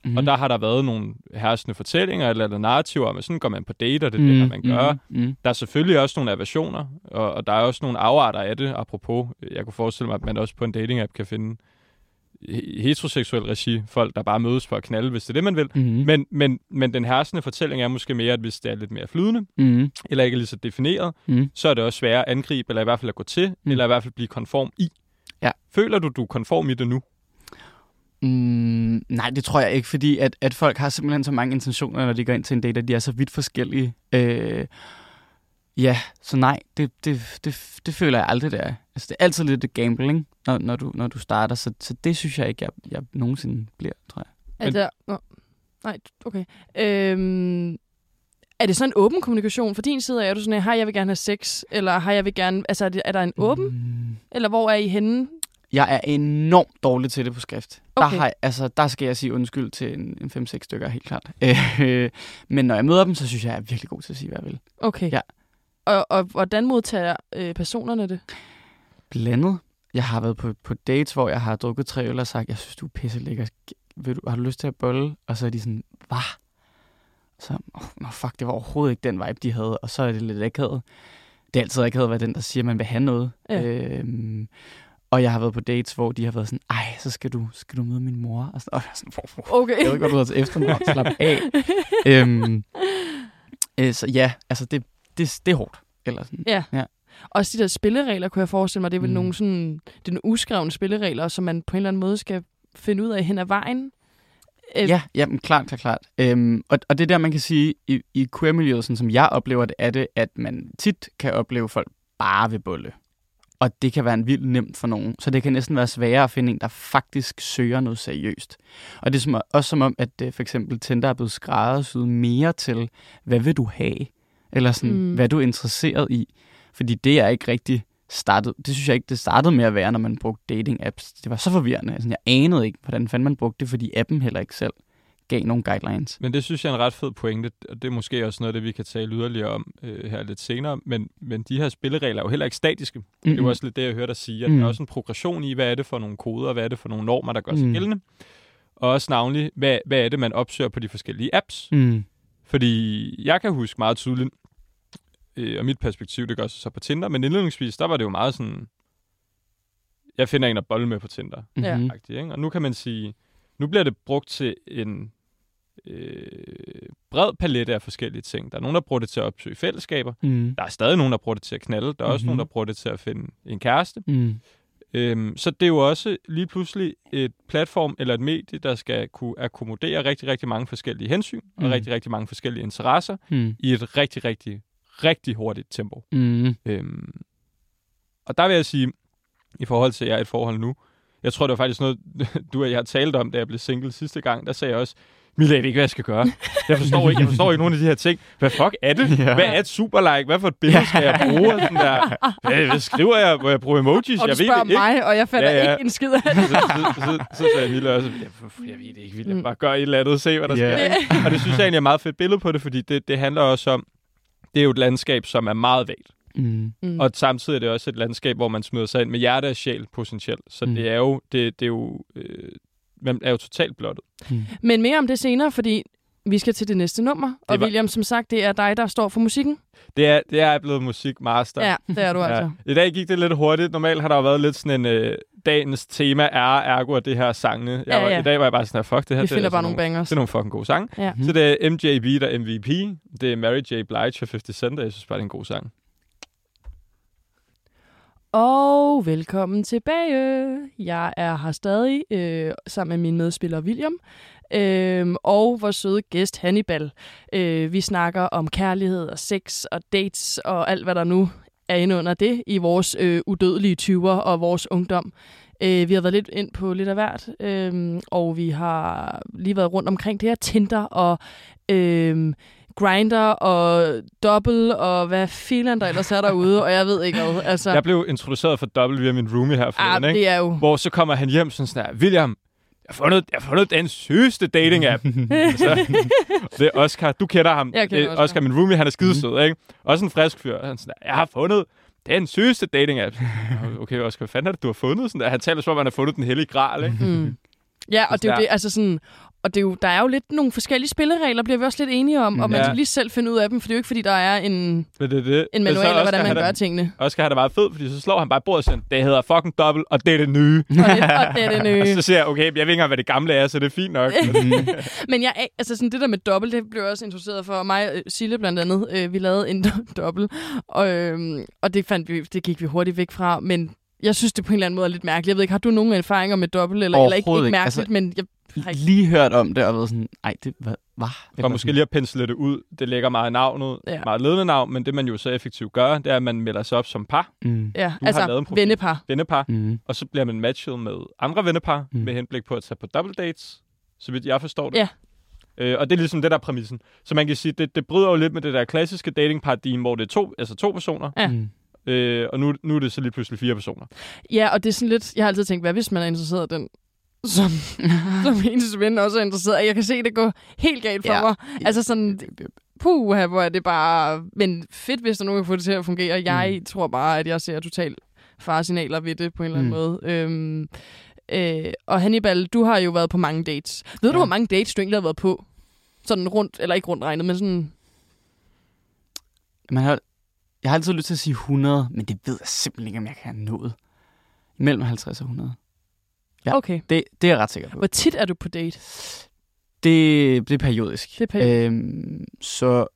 Mm. Mm. Og der har der været nogle herskende fortællinger eller, eller narrativer om, at sådan går man på date, og det er det, her, man gør. Mm. Mm. Der er selvfølgelig også nogle aversioner, og, og der er også nogle afarter af det, apropos. Jeg kunne forestille mig, at man også på en dating-app kan finde he- heteroseksuel regi, folk, der bare mødes for at knalde, hvis det er det, man vil. Mm. Men, men, men den herskende fortælling er måske mere, at hvis det er lidt mere flydende, Mm. eller ikke lige så defineret, Mm. så er det også sværere at angribe, eller i hvert fald at gå til, Mm. mm. eller i hvert fald blive konform i. Ja. Føler du, du er konform i det nu? Mm, nej, det tror jeg ikke, fordi at, at folk har simpelthen så mange intentioner, når de går ind til en date, at de er så vidt forskellige. Øh, ja, så nej, det, det, det, det føler jeg aldrig, det er. Altså, det er altid lidt et gambling, når, når, du, når du starter, så, så det synes jeg ikke, jeg, jeg nogensinde bliver, tror jeg. Er der, nå, nej, okay. Øhm, er det sådan en åben kommunikation fra din side? Er du sådan, hej, jeg vil gerne have sex? Eller har jeg vil gerne, altså er, det, er der en åben? Mm. Eller hvor er I henne? Jeg er enormt dårlig til det på skrift. Der, Okay. har, jeg- altså, der skal jeg sige undskyld til en, en 5-6 stykker, helt klart. Øh, men når jeg møder dem, så synes jeg, jeg er virkelig god til at sige, hvad jeg vil. Okay. Ja. Og, og hvordan modtager øh, personerne det? blandet. Jeg har været på, på dates, hvor jeg har drukket tre øl og sagt, jeg synes, du er pisse lækker. Vil du, har du lyst til at bolle? Og så er de sådan, hvad? Så, oh, no, fuck, det var overhovedet ikke den vibe, de havde. Og så er det lidt akavet. Det er altid akavet at være den, der siger, at man vil have noget. Ja. Øhm, og jeg har været på dates, hvor de har været sådan, ej, så skal du, skal du møde min mor. Og, sådan, og jeg er sådan, "Hvor- hvor- Okay. jeg ved godt, du har til eftermiddag. Slap af. øhm, øh, så ja, altså det, det, det er hårdt. Eller sådan. Ja. Ja. Også de der spilleregler, kunne jeg forestille mig, det er vel Mm. nogle sådan, det er nogle uskrevne spilleregler, som man på en eller anden måde skal finde ud af hen ad vejen. Øh, Ja, ja men klart, klart, klart. Øhm, og, og det er der, man kan sige, i, i queer-miljøet, sådan som jeg oplever det, er det, at man tit kan opleve folk bare ved bolle. Og det kan være en vildt nemt for nogen. Så det kan næsten være sværere at finde en, der faktisk søger noget seriøst. Og det er som, også som om, at øh, for eksempel Tinder er blevet skræddersyet mere til, hvad vil du have? Eller sådan, Mm. hvad er du interesseret i? Fordi det er ikke rigtig startet. Det synes jeg ikke, det startede med at være, når man brugte dating-apps. Det var så forvirrende. Altså, jeg anede ikke, hvordan fanden man brugte det, fordi appen heller ikke selv gav nogle guidelines. Men det synes jeg er en ret fed pointe, og det er måske også noget af det, vi kan tale yderligere om øh, her lidt senere. Men, men de her spilleregler er jo heller ikke statiske. Mm-hmm. Det er også lidt det, jeg hørte dig sige, at Mm. der er også en progression i, hvad er det for nogle koder, hvad er det for nogle normer, der gør sig Mm. gældende. Og også navnlig, hvad, hvad er det, man opsøger på de forskellige apps. Mm. Fordi jeg kan huske meget tydeligt, øh, og mit perspektiv, det gør sig så på Tinder, men indledningsvis, der var det jo meget sådan, jeg finder en at bolle med på Tinder. Ja. Mm-hmm. Ikke? Og nu kan man sige, nu bliver det brugt til en øh, bred palette af forskellige ting. Der er nogen, der bruger det til at opsøge fællesskaber. Mm. Der er stadig nogen, der bruger det til at knalde. Der er også Mhm. nogen, der bruger det til at finde en kæreste. Mm. Øhm, så det er jo også lige pludselig et platform eller et medie, der skal kunne akkommodere rigtig, rigtig mange forskellige hensyn og Mm. rigtig, rigtig mange forskellige interesser Mm. i et rigtig, rigtig, rigtig hurtigt tempo. Mm. Øhm, og der vil jeg sige, i forhold til, at jeg er i et forhold nu, jeg tror, det var faktisk noget, du og jeg har talt om, da jeg blev single sidste gang, der sagde jeg også, Mila, jeg ved ikke, hvad jeg skal gøre. Jeg forstår ikke, jeg forstår ikke nogen af de her ting. Hvad fuck er det? Ja. Hvad er et superlike? Hvad for et billede skal jeg bruge? Og Sådan der. Hvad, hvad skriver jeg? Må jeg bruge emojis? Og du jeg spørger det ikke. mig, og jeg fatter Ja, ja, ikke en skid af det. Så, så, så, så sagde Mille også, jeg, jeg ved det ikke, vil jeg Mm. bare gøre et eller andet, se hvad der Ja. sker. Og det synes jeg egentlig er et meget fedt billede på det, fordi det, det handler også om, det er jo et landskab, som er meget vagt. Mm. Mm. Og samtidig er det også et landskab, hvor man smider sig ind med hjerte og sjæl potentielt. Så Mm. det er jo, det, det er jo, øh, man er jo totalt blottet. Mm. Men mere om det senere, fordi vi skal til det næste nummer. Og var- William, som sagt, det er dig, der står for musikken. Det er, det er blevet musikmaster. Ja, det er du altså. I dag gik det lidt hurtigt. Normalt har der jo været lidt sådan en... Øh, dagens tema er ergo det her sangene. Jeg Ja, var, ja. I dag var jeg bare sådan her, fuck det her. Vi det er finder altså bare nogle bangers. Det er nogle fucking gode sange. Ja. Så det er MJB, der er MVP. Det er Mary J. Blige og 50 Cent, og jeg synes bare, det er en god sang. Og velkommen tilbage. Jeg er her stadig øh, sammen med min medspiller William øh, og vores søde gæst Hannibal. Øh, vi snakker om kærlighed og sex og dates og alt, hvad der nu er inde under det i vores øh, udødelige 20'er og vores ungdom. Øh, vi har været lidt ind på lidt af hvert, øh, og vi har lige været rundt omkring det her Tinder og øh, Grinder og Double og hvad filan der ellers er derude, og jeg ved ikke hvad. Altså, Jeg blev introduceret for dobbelt via min roomie her ah, forleden, ikke? jo... Hvor så kommer han hjem sådan sådan her, William, jeg har fundet, jeg har fundet den sygeste dating-app. så, det er Oscar. Du kender ham. Jeg kender Det er Oscar. Oscar, min roomie, han er skidesød, ikke? Også en frisk fyr. Han sådan, der, jeg har fundet den sygeste dating-app. Okay, Oscar, hvad fanden er det, du har fundet? Sådan der. Han taler som om, han har fundet den hellige gral, ikke? Mm. Ja, og det er jo det, altså sådan... Og det er jo, der er jo lidt nogle forskellige spilleregler, bliver vi også lidt enige om, og man Ja. skal lige selv finde ud af dem, for det er jo ikke, fordi der er en, Men det det. en manual af, hvordan man gør tingene. Oscar har det meget fedt, fordi så slår han bare bordet og siger, det hedder fucking dobbelt, og det er det nye. Og det, og det er det Og nye. så siger jeg, okay, jeg ved ikke engang, hvad det gamle er, så det er fint nok. Men jeg, altså sådan det der med dobbelt, det blev også introduceret for mig og Sille blandt andet. Øh, vi lavede en dobbelt, og, øh, og det, fandt vi, det gik vi hurtigt væk fra, men jeg synes, det på en eller anden måde er lidt mærkeligt. Jeg ved ikke, har du nogle erfaringer med dobbelt, eller, eller ikke, ikke. mærkeligt, Altså, men jeg, har Lige hørt om det og været sådan, ej, det var... Hvad? Og måske lige at pensle det ud. Det lægger meget navnet, Ja. meget ledende navn, men det man jo så effektivt gør, det er, at man melder sig op som par, Mm. ja, har lavet altså en profil. vennepar. vennepar, Mm. og så bliver man matchet med andre vennepar, mm. med henblik på at tage på double dates, så vidt jeg forstår det. Ja. Øh, og det er ligesom det, der er præmissen. Så man kan sige, det, det bryder jo lidt med det der klassiske datingparadigme, hvor det er to, altså to personer, Ja. Mm. øh, og nu, nu er det så lige pludselig fire personer. Ja, og det er sådan lidt, jeg har altid tænkt, hvad hvis man er interesseret i den, som, som ens ven også er interesseret i. Jeg kan se det gå helt galt for Ja. mig. Altså sådan, puh, hvor er det bare... Men fedt, hvis der er nogen, kan få det til at fungere. Jeg mm. tror bare, at jeg ser totalt faresignaler ved det på en eller anden Mm. måde. Øhm, øh, og Hannibal, du har jo været på mange dates. Ved ja. du, hvor mange dates du egentlig har været på? Sådan rundt, eller ikke rundt regnet, men sådan... Man har, jeg har altid lyst til at sige 100, men det ved jeg simpelthen ikke, om jeg kan have nået. Mellem 50 og 100. Ja. Okay. Det, det er jeg ret sikker på. Hvor tit er du på date? Det, det er periodisk. Det er periodisk. Øhm, så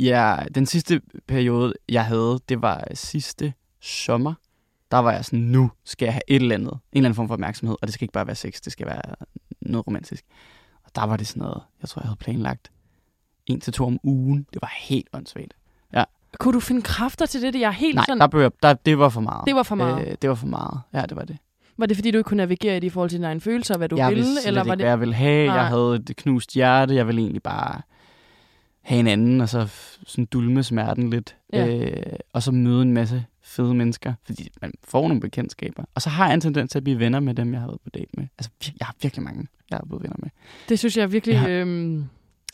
ja, den sidste periode, jeg havde, det var sidste sommer. Der var jeg sådan, nu skal jeg have et eller andet. En eller anden form for opmærksomhed, og det skal ikke bare være sex, det skal være noget romantisk. Og der var det sådan noget, jeg tror, jeg havde planlagt en til to om ugen. Det var helt åndssvagt. Kunne du finde kræfter til det? Jeg er helt Nej, sådan... der, blev jeg, der, det var for meget. Det var for meget. Øh, det var for meget. Ja, det var det. Var det fordi, du ikke kunne navigere i det i forhold til dine egne følelser, hvad du jeg ville? slet eller ikke, var hvad det... jeg ville have. Nej. Jeg havde et knust hjerte. Jeg ville egentlig bare have en anden, og så sådan dulme smerten lidt. Ja. Øh, og så møde en masse fede mennesker, fordi man får nogle bekendtskaber. Og så har jeg en tendens til at blive venner med dem, jeg har været på date med. Altså, jeg har virkelig mange, jeg har blevet venner med. Det synes jeg er virkelig Ja. øhm,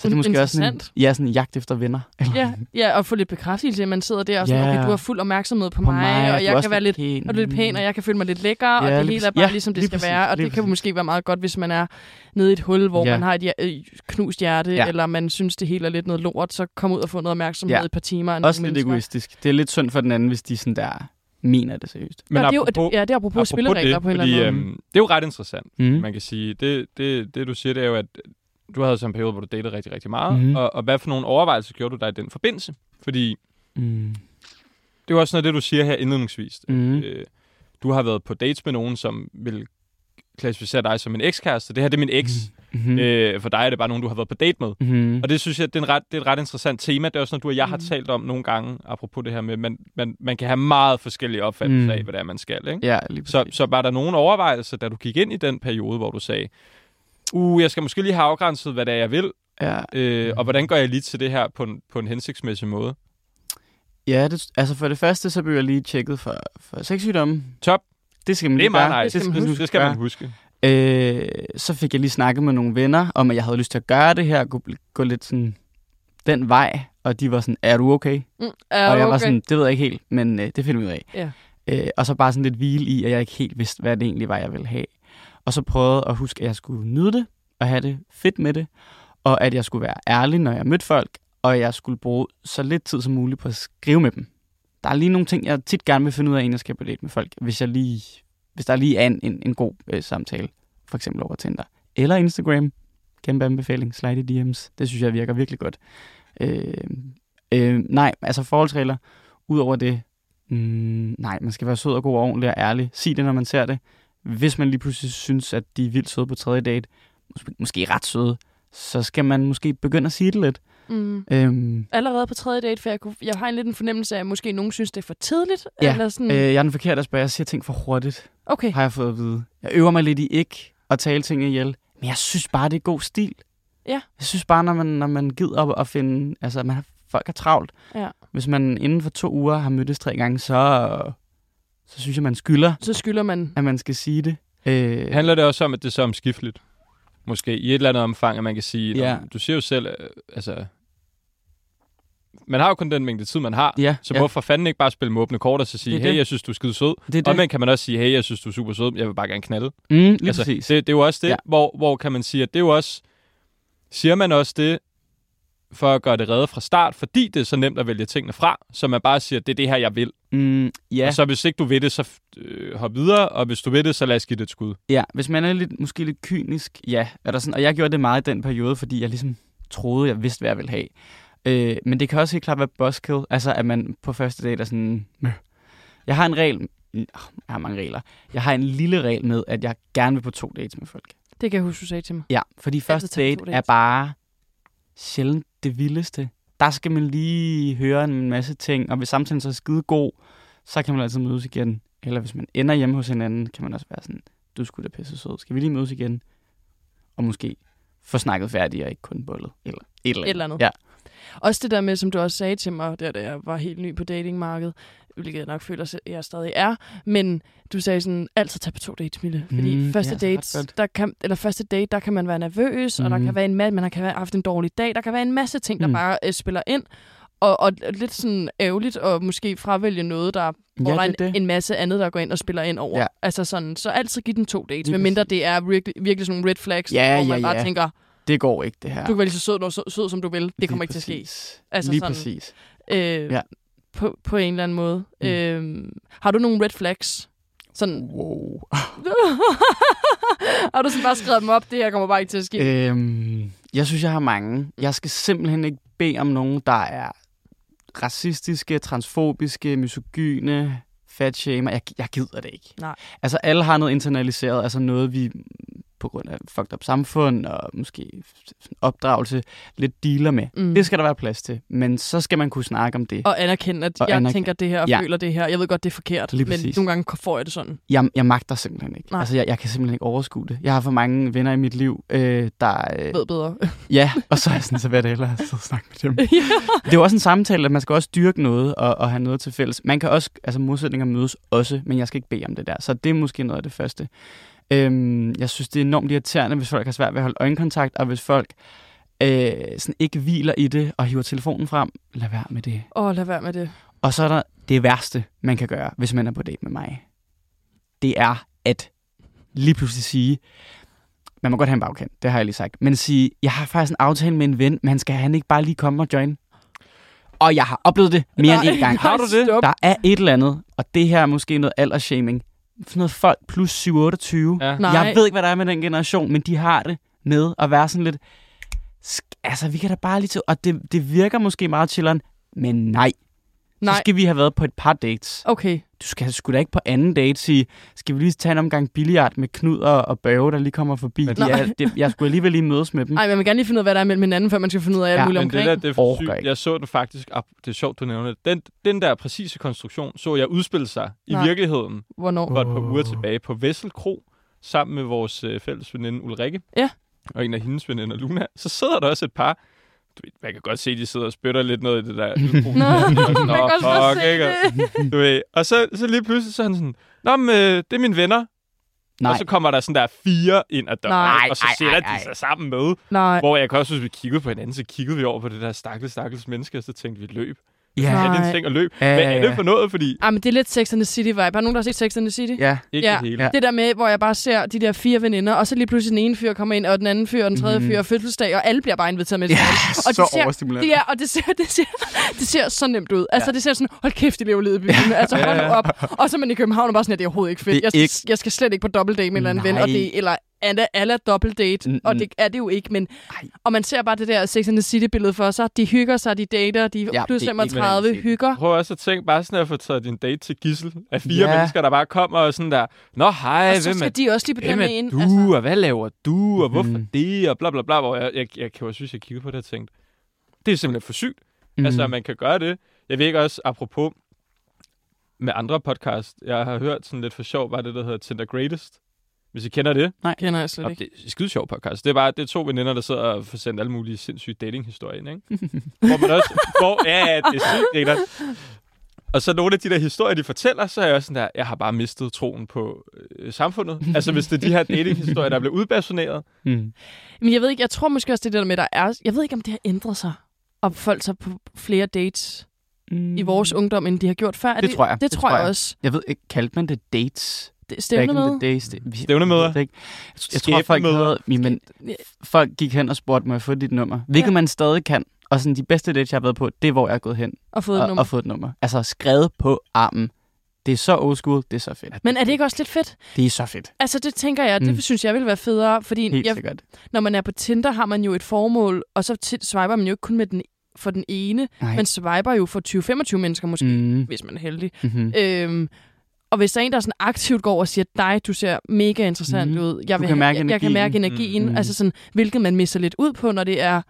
Så det er måske også sådan en, ja, sådan en jagt efter venner. Ja, ja, og få lidt bekræftelse, at man sidder der og sådan, Ja. okay, du har fuld opmærksomhed på, på mig, og du er jeg kan være lidt, pæn. og du er lidt pæn, og jeg kan føle mig lidt lækker, og Ja, det lige hele er bare Ja, ligesom det lige skal præcis, være, og det kan præcis. måske være meget godt, hvis man er nede i et hul, hvor Ja. man har et øh, knust hjerte, Ja. eller man synes, det hele er lidt noget lort, så kom ud og få noget opmærksomhed Ja. i et par timer. Også lidt mennesker. egoistisk. Det er lidt synd for den anden, hvis de sådan der mener det seriøst. Men det er jo, ja, det er apropos, apropos spilleregler det, på en fordi, eller anden måde. øhm, det er jo ret interessant. Mm. Man kan sige, det, det, det du siger, det er jo, at du havde sådan en periode, hvor du datede rigtig, rigtig meget. Mhm. Og, og hvad for nogle overvejelser gjorde du dig i den forbindelse? Fordi Mm. det er også noget det, du siger her indledningsvis. Mm. Øh, du har været på dates med nogen, som vil klassificere dig som en ekskæreste. Det her det er min eks. Mm-hmm. Mm. Øh, for dig er det bare nogen, du har været på date med. Mm-hmm. Og det synes jeg, det er, en ret, det er et ret interessant tema. Det er også noget, du og jeg har Mhm. talt om nogle gange, apropos det her med, man, man, man kan have meget forskellige opfattelser Mm. af, hvad det er, man skal. Ikke? Ja, lige Så, præcis. så var der nogle overvejelser, da du gik ind i den periode, hvor du sagde, uh, jeg skal måske lige have afgrænset, hvad det er, jeg vil, Ja, øh, og hvordan gør jeg lige til det her på en, på en hensigtsmæssig måde? ja det, altså for det første, så blev jeg lige tjekket for, for sexsygdomme. Top. Det skal man Det er lige meget gøre. nice. Det skal man det, det skal man huske. Øh, så fik jeg lige snakket med nogle venner, om at jeg havde lyst til at gøre det her, gå, gå lidt sådan den vej, og de var sådan, er du okay? Mm, er og jeg okay. var sådan, det ved jeg ikke helt, men øh, det finder vi ud af. Ja. Øh, og så bare sådan lidt hvile i, at jeg ikke helt vidste, hvad det egentlig var, jeg ville have. Og så prøvede at huske, at jeg skulle nyde det, og have det fedt med det, og at jeg skulle være ærlig, når jeg mødte folk, og jeg skulle bruge så lidt tid som muligt på at skrive med dem. Der er lige nogle ting, jeg tit gerne vil finde ud af, inden jeg skal på date med folk, hvis jeg lige hvis der lige er en, en, en god øh, samtale, for eksempel over Tinder. Eller Instagram. Kæmpe anbefaling. Slide i DM's. Det synes jeg virker virkelig godt. Øh, øh, nej, altså forholdsregler. Udover det, mm, nej, man skal være sød og god og ordentlig og ærlig. Sig det, når man ser det. Hvis man lige pludselig synes, at de er vildt søde på tredje date, måske, måske ret søde, så skal man måske begynde at sige det lidt. Mm. Øhm, Allerede på tredje date, for jeg, kunne, jeg har en lidt en fornemmelse af, at måske nogen synes, det er for tidligt. Ja, eller sådan. øh, jeg er den forkerte at spørge. Jeg siger ting for hurtigt, okay. har jeg fået at vide. Jeg øver mig lidt i ikke at tale ting ihjel, men jeg synes bare, det er god stil. Ja. Jeg synes bare, når man, når man gider op at finde... Altså, man har, folk er travlt. Ja. Hvis man inden for to uger har mødtes tre gange, så, så synes jeg, man skylder, Så skylder man... at man skal sige det. Øh, Handler det også om, at det er så omskifteligt? Måske i et eller andet omfang, at man kan sige, Ja. du siger jo selv, øh, altså, man har jo kun den mængde tid, man har. ja, Så ja, hvorfor fanden ikke bare spille med åbne kort og så sige, Det hey, det. jeg synes, du er skide sød. det er det. Og men kan man også sige, hey, jeg synes, du er super sød, jeg vil bare gerne knalde. Mm, lige altså, præcis. Det, det er jo også det, ja. hvor, hvor kan man sige, at det er jo også, siger man også det, for at gøre det redde fra start, fordi det er så nemt at vælge tingene fra, så man bare siger, det er det her, jeg vil. Mm, ja. Ja. Og så hvis ikke du vil det, så øh, hop videre, og hvis du vil det, så lad os give det et skud. Ja, hvis man er lidt, måske lidt kynisk, ja. Er der sådan, og jeg gjorde det meget i den periode, fordi jeg ligesom troede, jeg vidste, hvad jeg ville have. Øh, men det kan også helt klart være buzzkill, altså at man på første date er sådan... Møh. Jeg har en regel, jeg har mange regler. Jeg har en lille regel med, at jeg gerne vil på to dates med folk. Det kan jeg huske, du sagde til mig. Ja, fordi første date er dates. bare sjældent det vildeste. Der skal man lige høre en masse ting, og hvis samtalen så er skide god, så kan man altid mødes igen. Eller hvis man ender hjemme hos hinanden, kan man også være sådan, du skulle da pisse sød. Skal vi lige mødes igen? Og måske få snakket færdigt og ikke kun bullet. Eller et eller andet. Et eller andet. Ja. Også det der med, som du også sagde til mig, der da jeg var helt ny på datingmarkedet, hvilket jeg nok føler, at jeg stadig er, men du sagde sådan, altid tage på to dates, Mille. Fordi Mm, mm, første, er dates, der kan, eller første date, der kan man være nervøs, mm. og der Mhm. kan være en masse, man kan have haft en dårlig dag, der kan være en masse ting, der Mm. mm. bare øh, spiller ind, og, og lidt sådan ærgerligt at måske fravælge noget, der, hvor Ja, der er en, det. en masse andet, der går ind og spiller ind over. Ja. Altså sådan, så altid giv den to dates, medmindre præcis. det er virkelig, virkelig sådan nogle red flags, Ja, hvor man ja, bare ja. tænker, Det går ikke, det her. du kan være lige så sød, når, sød, sød som du vil, det Lige kommer ikke til at ske. præcis. Altså Lige sådan- præcis. øh, Ja. På, på en eller anden måde. Mm. Mm. Øh, har du nogle red flags? Sådan, Wow. har du sådan bare skrevet dem op? Det her kommer bare ikke til at ske. Øhm, jeg synes, jeg har mange. Jeg skal simpelthen ikke bede om nogen, der er racistiske, transfobiske, misogyne, fatshamer. Jeg, jeg gider det ikke. Nej. Altså, alle har noget internaliseret, altså noget, vi på grund af fucked up samfund og måske opdragelse lidt dealer med. Mm. Det skal der være plads til. Men så skal man kunne snakke om det. Og anerkende, at Og jeg anerkende- tænker det her og Ja. føler det her. Jeg ved godt, det er forkert, men nogle gange får jeg det sådan. Jeg, jeg magter simpelthen ikke. Nej. Altså, jeg, jeg kan simpelthen ikke overskue det. Jeg har for mange venner i mit liv, øh, der... Øh, Ved bedre. ja, og så er jeg sådan, så hvad det sidde og snakke med dem. ja. Det er jo også en samtale, at man skal også dyrke noget og, og have noget til fælles. Man kan også, altså modsætninger mødes også, men jeg skal ikke bede om det der. Så det er måske noget af det første. Øhm, jeg synes, det er enormt irriterende, hvis folk har svært ved at holde øjenkontakt, og hvis folk øh, sådan ikke hviler i det og hiver telefonen frem. Lad være med det. Åh, lad være med det. Og så er der det værste, man kan gøre, hvis man er på date med mig. Det er at lige pludselig sige, man må godt have en bagkant, det har jeg lige sagt, men sige, jeg har faktisk en aftale med en ven, men skal han ikke bare lige komme og join? Og jeg har oplevet det mere Nej, end en gang. Har du det? Stop. Der er et eller andet, og det her er måske noget aldersshaming. Sådan noget folk plus 7-28. Ja. Nej. Jeg ved ikke, hvad der er med den generation, men de har det med at være sådan lidt... "Sk- Altså, vi kan da bare lige til... Og det, det virker måske meget chilleren, men nej. Nej. Så skal vi have været på et par dates. Okay. Du skal sgu da ikke på anden date sige, skal vi lige tage en omgang billiard med Knud og, og Børge, der lige kommer forbi. Men- De er, det, jeg skulle alligevel lige mødes med dem. Ej, man vil gerne lige finde ud af, hvad der er mellem hinanden, før man skal finde ud af alt Ja, muligt Men det omkring. der, det er ikke. Jeg så den faktisk, op- det er sjovt, du nævner det. Den, den der præcise konstruktion så jeg udspille sig i Nej. virkeligheden Hvornår? for et par uger tilbage på Vessel Kro, sammen med vores øh, fælles veninde Ulrikke. Ja. Og en af hendes veninder, Luna. Så sidder der også et par, du ved, man kan godt se, at de sidder og spytter lidt noget i det der. Nå, godt fuck, se ikke? det. Du ved. Og så, så lige pludselig så er han sådan, Nå, men øh, det er mine venner. Nej. Og så kommer der sådan der fire ind ad døren, Nej, og så sætter de sig sammen med. Nej. Hvor jeg kan også, hvis vi kiggede på hinanden, så kiggede vi over på det der stakkels, stakkels menneske, og så tænkte vi løb. Ja. Hvad er Nej. din ting at løbe? Ja, Hvad ja, er det ja. for noget? Fordi Ah, men det er lidt Sex and the City vibe. Er der nogen, der har set Sex and the City? Ja. ikke Ja. det hele. Ja. Det der med, hvor jeg bare ser de der fire veninder, og så lige pludselig den ene fyr kommer ind, og den anden fyr, og den tredje Mhm. fyr, og fødselsdag, og alle bliver bare inviteret med. til Ja. Og så det ser- overstimulerende. Det er, og det ser, det, ser, det ser så nemt ud. Altså, det ser sådan, hold kæft, de lever livet i byen. Altså, hold nu op. Og så er man i København og bare sådan, at det er overhovedet ikke fedt. Det Jeg skal, ikke- jeg skal slet ikke på dobbeltdate med en eller anden ven, og det, eller alla, alla dobbeltdate, Mm, og mm. det er det jo ikke, men Ej. og man ser bare det der Sex and the City-billede for sig. De hygger sig, de dater, de Ja, plus det er ikke, hvordan 35 det ser ud. hygger. Prøv også at tænke bare sådan at få taget din date til gissel af fire Ja. mennesker, der bare kommer og sådan der, Nå hej, Og så hvem er skal de også lige Hvem bedømme er en. du, Altså, og hvad laver du, og hvorfor Mhm. det, og bla bla bla. Hvor jeg, jeg, jeg kan jo synes, jeg kiggede på det og tænkte, det er simpelthen for sygt. Mm. Mhm. Altså, at man kan gøre det. Jeg ved ikke også, apropos med andre podcast, jeg har hørt sådan lidt for sjov, var det, der hedder Tinder Greatest. Hvis I kender det. kender jeg slet Og ikke. det er en skide sjov podcast. Det er bare det er to veninder, der sidder og får sendt alle mulige sindssyge datinghistorier ind, ikke? hvor man også... Hvor, ja, ja, det er sygt, griner. Og så nogle af de der historier, de fortæller, så er jeg også sådan der, jeg har bare mistet troen på øh, samfundet. altså hvis det er de her datinghistorier, der bliver udpersoneret. Mm. Men jeg ved ikke, jeg tror måske også, det der med, der er... Jeg ved ikke, om det har ændret sig. Og folk tager på flere dates Mm. i vores ungdom, end de har gjort før. Er Det tror jeg. Det, tror jeg, også. Jeg ved ikke, kaldte man det dates? Det, stævne Back vi- Stævnemøder. Jeg, jeg, tror, folk havde... Men folk gik hen og spurgte, må jeg få dit nummer? Hvilket Ja. man stadig kan. Og sådan, de bedste dates, jeg har været på, det er, hvor jeg er gået hen Og fået et og, nummer. og fået et nummer. Altså skrevet på armen. Det er så old school, det er så fedt. Men er det ikke også lidt fedt? Det er så fedt. Altså, det tænker jeg, det Mm. synes jeg ville være federe, fordi Helt jeg, sikkert. når man er på Tinder, har man jo et formål, og så ti- swiper man jo ikke kun med den, for den ene, Nej. man swiper jo for 20-25 mennesker måske. Mm. hvis man er heldig. Mm-hmm. Øhm, og hvis der er en, der sådan aktivt går og siger, dig, du ser mega interessant Mhm. ud. Jeg, Du kan mærke jeg, jeg kan mærke energien." energien. Mhm. Altså sådan, hvilket man misser lidt ud på, når det er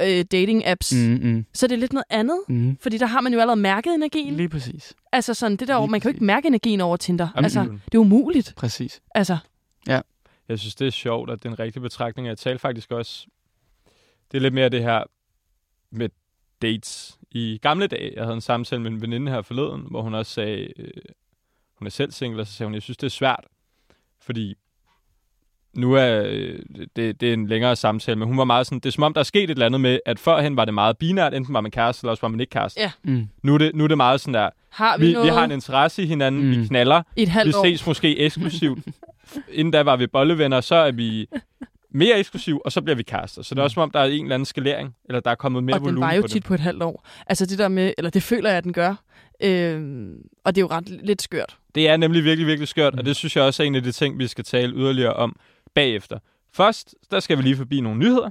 øh, dating-apps. Mm. Mm-hmm. Så er det lidt noget andet. Mm. Fordi der har man jo allerede mærket energien. Lige præcis. Altså sådan, det der, Lige man kan jo ikke mærke energien over Tinder. Jamen, Altså, det er umuligt. Præcis. Altså, Jeg synes, det er sjovt, at det er en rigtig betragtning. Jeg talte faktisk også... Det er lidt mere det her med dates. I gamle dage, jeg havde en samtale med en veninde her forleden, hvor hun også sagde, øh, hun er selv single, og så sagde hun, jeg synes, det er svært, fordi nu er øh, det, det er en længere samtale, men hun var meget sådan, det er som om, der er sket et eller andet med, at førhen var det meget binært, enten var man kæreste, eller også var man ikke kæreste. Ja. Mm. Nu, er det, nu er det meget sådan der, har vi, vi, noget vi har en interesse i hinanden, mm. vi knaller, i et vi halvt år? ses måske eksklusivt. Inden da var vi bollevenner, så er vi mere eksklusiv, og så bliver vi kærester. Så det er også som om, der er en eller anden skalering, eller der er kommet mere og den volumen var jo på tit det. på et halvt år. Altså det der med, eller det føler jeg, at den gør. Øhm, og det er jo ret lidt skørt. Det er nemlig virkelig, virkelig skørt, Mm. og det synes jeg også er en af de ting, vi skal tale yderligere om bagefter. Først, der skal vi lige forbi nogle nyheder,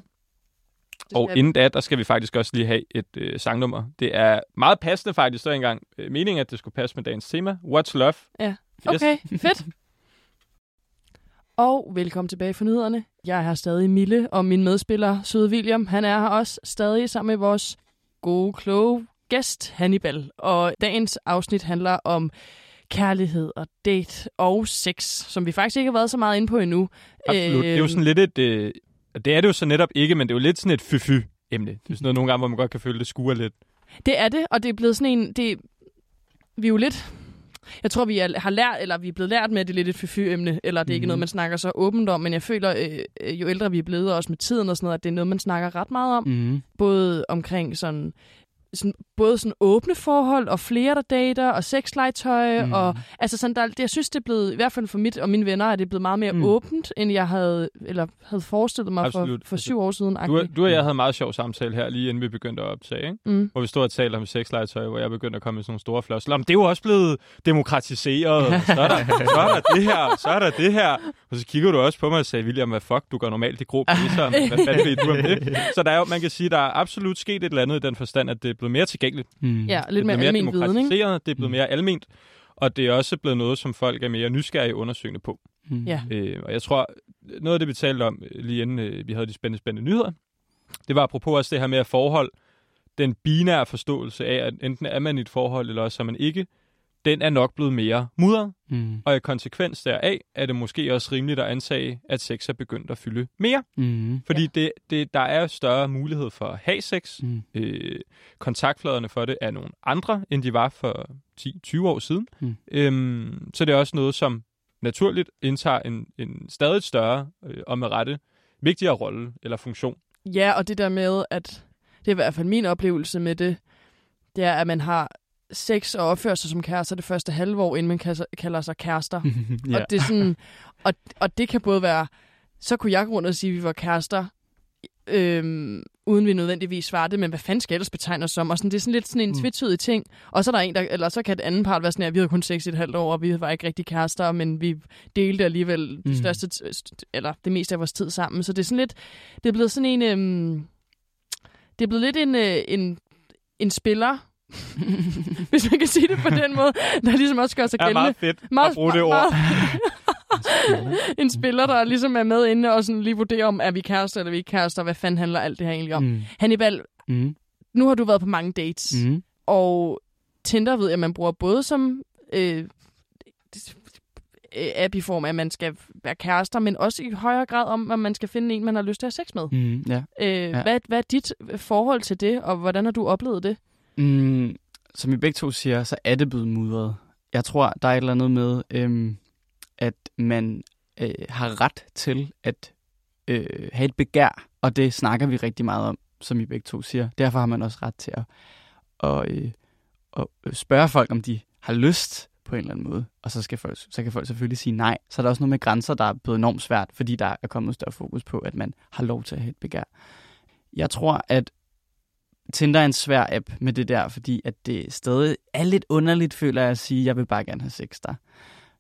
og inden da, der skal vi faktisk også lige have et øh, sangnummer. Det er meget passende faktisk, der er engang øh, meningen, at det skulle passe med dagens tema. What's Love? Ja. Yes. Okay, fedt. Og velkommen tilbage for nyhederne. Jeg er her stadig Mille, og min medspiller, Søde William, han er her også stadig sammen med vores gode, kloge gæst, Hannibal. Og dagens afsnit handler om kærlighed og date og sex, som vi faktisk ikke har været så meget inde på endnu. Absolut. Det er jo Øhm, sådan lidt et... Øh, det er det jo så netop ikke, men det er jo lidt sådan et fy-fy-emne. Det er sådan noget nogle gange, hvor man godt kan føle, det skuer lidt. Det er det, og det er blevet sådan en... Det, vi er jo lidt... Jeg tror, vi er, har lært, eller vi er blevet lært med, at det er lidt et fyfy-emne, eller det er ikke Mhm. noget, man snakker så åbent om, men jeg føler, øh, øh, jo ældre vi er blevet, og også med tiden og sådan noget, at det er noget, man snakker ret meget om. Mm. Både omkring sådan, sådan både sådan åbne forhold, og flere, der dater, og sexlegetøj, Mm. og altså sådan, der, jeg synes, det er blevet, i hvert fald for mit og mine venner, er det blevet meget mere Mm. åbent, end jeg havde, eller havde forestillet mig for, Absolut. for Altså, syv år siden. Du, du og jeg havde en meget sjov samtale her, lige inden vi begyndte at optage, ikke? Mm. hvor vi stod og talte om sexlegetøj, hvor jeg begyndte at komme med sådan nogle store floskler. Men det er jo også blevet demokratiseret. Så er, der, så er der det her, så er der det her. Og så kigger du også på mig og sagde, William, hvad fuck, du går normalt i grå priser. Hvad fanden ved du om det? Så der er jo, man kan sige, der er absolut sket et eller andet i den forstand, at det blevet mere tilgængeligt. Mm. Ja, det lidt er mere blevet almen viden, ikke? demokratiseret, det er blevet Mm. mere alment, og det er også blevet noget, som folk er mere nysgerrige undersøgende på. Mm. Ja. Øh, og jeg tror, noget af det, vi talte om øh, lige inden øh, vi havde de spændende, spændende nyheder, det var apropos også det her med at forhold, den binære forståelse af, at enten er man i et forhold, eller også er man ikke, den er nok blevet mere mudret, Mm. og i konsekvens deraf er det måske også rimeligt at antage, at sex er begyndt at fylde mere. Mm. Fordi ja. det, det, der er større mulighed for at have sex. Mm. Øh, kontaktfladerne for det er nogle andre, end de var for 10-20 år siden. Mm. Øhm, så det er også noget, som naturligt indtager en, en stadig større øh, og med rette vigtigere rolle eller funktion. Ja, og det der med, at det er i hvert fald min oplevelse med det, det er, at man har sex og opfører sig som kærester det første halve år, inden man kalder, kalder sig kærester. ja. Og det er sådan, og, og det kan både være, så kunne jeg gå rundt og sige, at vi var kærester, øhm, uden vi nødvendigvis var det, men hvad fanden skal ellers betegne os som? Og sådan, det er sådan lidt sådan en Mm. tvetydig ting. Og så er der en, der, eller så kan et anden part være sådan, at vi havde kun sex i et halvt år, og vi var ikke rigtig kærester, men vi delte alligevel det Mm. største, eller det meste af vores tid sammen. Så det er sådan lidt, det er blevet sådan en, øhm, det er blevet lidt en, øh, en, en spiller, hvis man kan sige det på den måde, der ligesom også gør sig Det er gældende. meget fedt at bruge det ord. en spiller, der ligesom er med inde og sådan lige vurderer, om er vi kærester eller vi ikke kærester, hvad fanden handler alt det her egentlig om. Mm. Hannibal, Mm. nu har du været på mange dates, mm. Mm. og Tinder ved jeg, man bruger både som øh, øh, app i form af, at man skal være kærester, men også i højere grad om, at man skal finde en, man har lyst til at have sex med. Mm. Ja. Øh, Ja. hvad, hvad er dit forhold til det, og hvordan har du oplevet det? Mm, som vi begge to siger, så er det blevet mudret. Jeg tror, der er et eller andet med, øhm, at man øh, har ret til at øh, have et begær, og det snakker vi rigtig meget om, som I begge to siger. Derfor har man også ret til at, at, øh, at øh, spørge folk, om de har lyst på en eller anden måde. Og så, skal folk, så kan folk selvfølgelig sige nej. Så er der også noget med grænser, der er blevet enormt svært, fordi der er kommet større fokus på, at man har lov til at have et begær. Jeg tror, at Tinder er en svær app med det der, fordi at det stadig er lidt underligt, føler jeg at sige, at jeg vil bare gerne have sex der.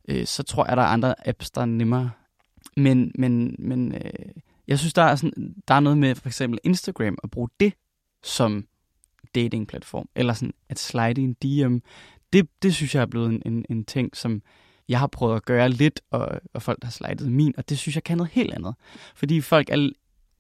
Øh, så tror jeg, der er andre apps, der er nemmere. Men, men, men øh, jeg synes, der er, sådan, der er noget med for eksempel Instagram, at bruge det som datingplatform, eller sådan at slide i en DM. Det, det synes jeg er blevet en, en, en ting, som jeg har prøvet at gøre lidt, og, og folk har slidet min, og det synes jeg kan noget helt andet. Fordi folk er,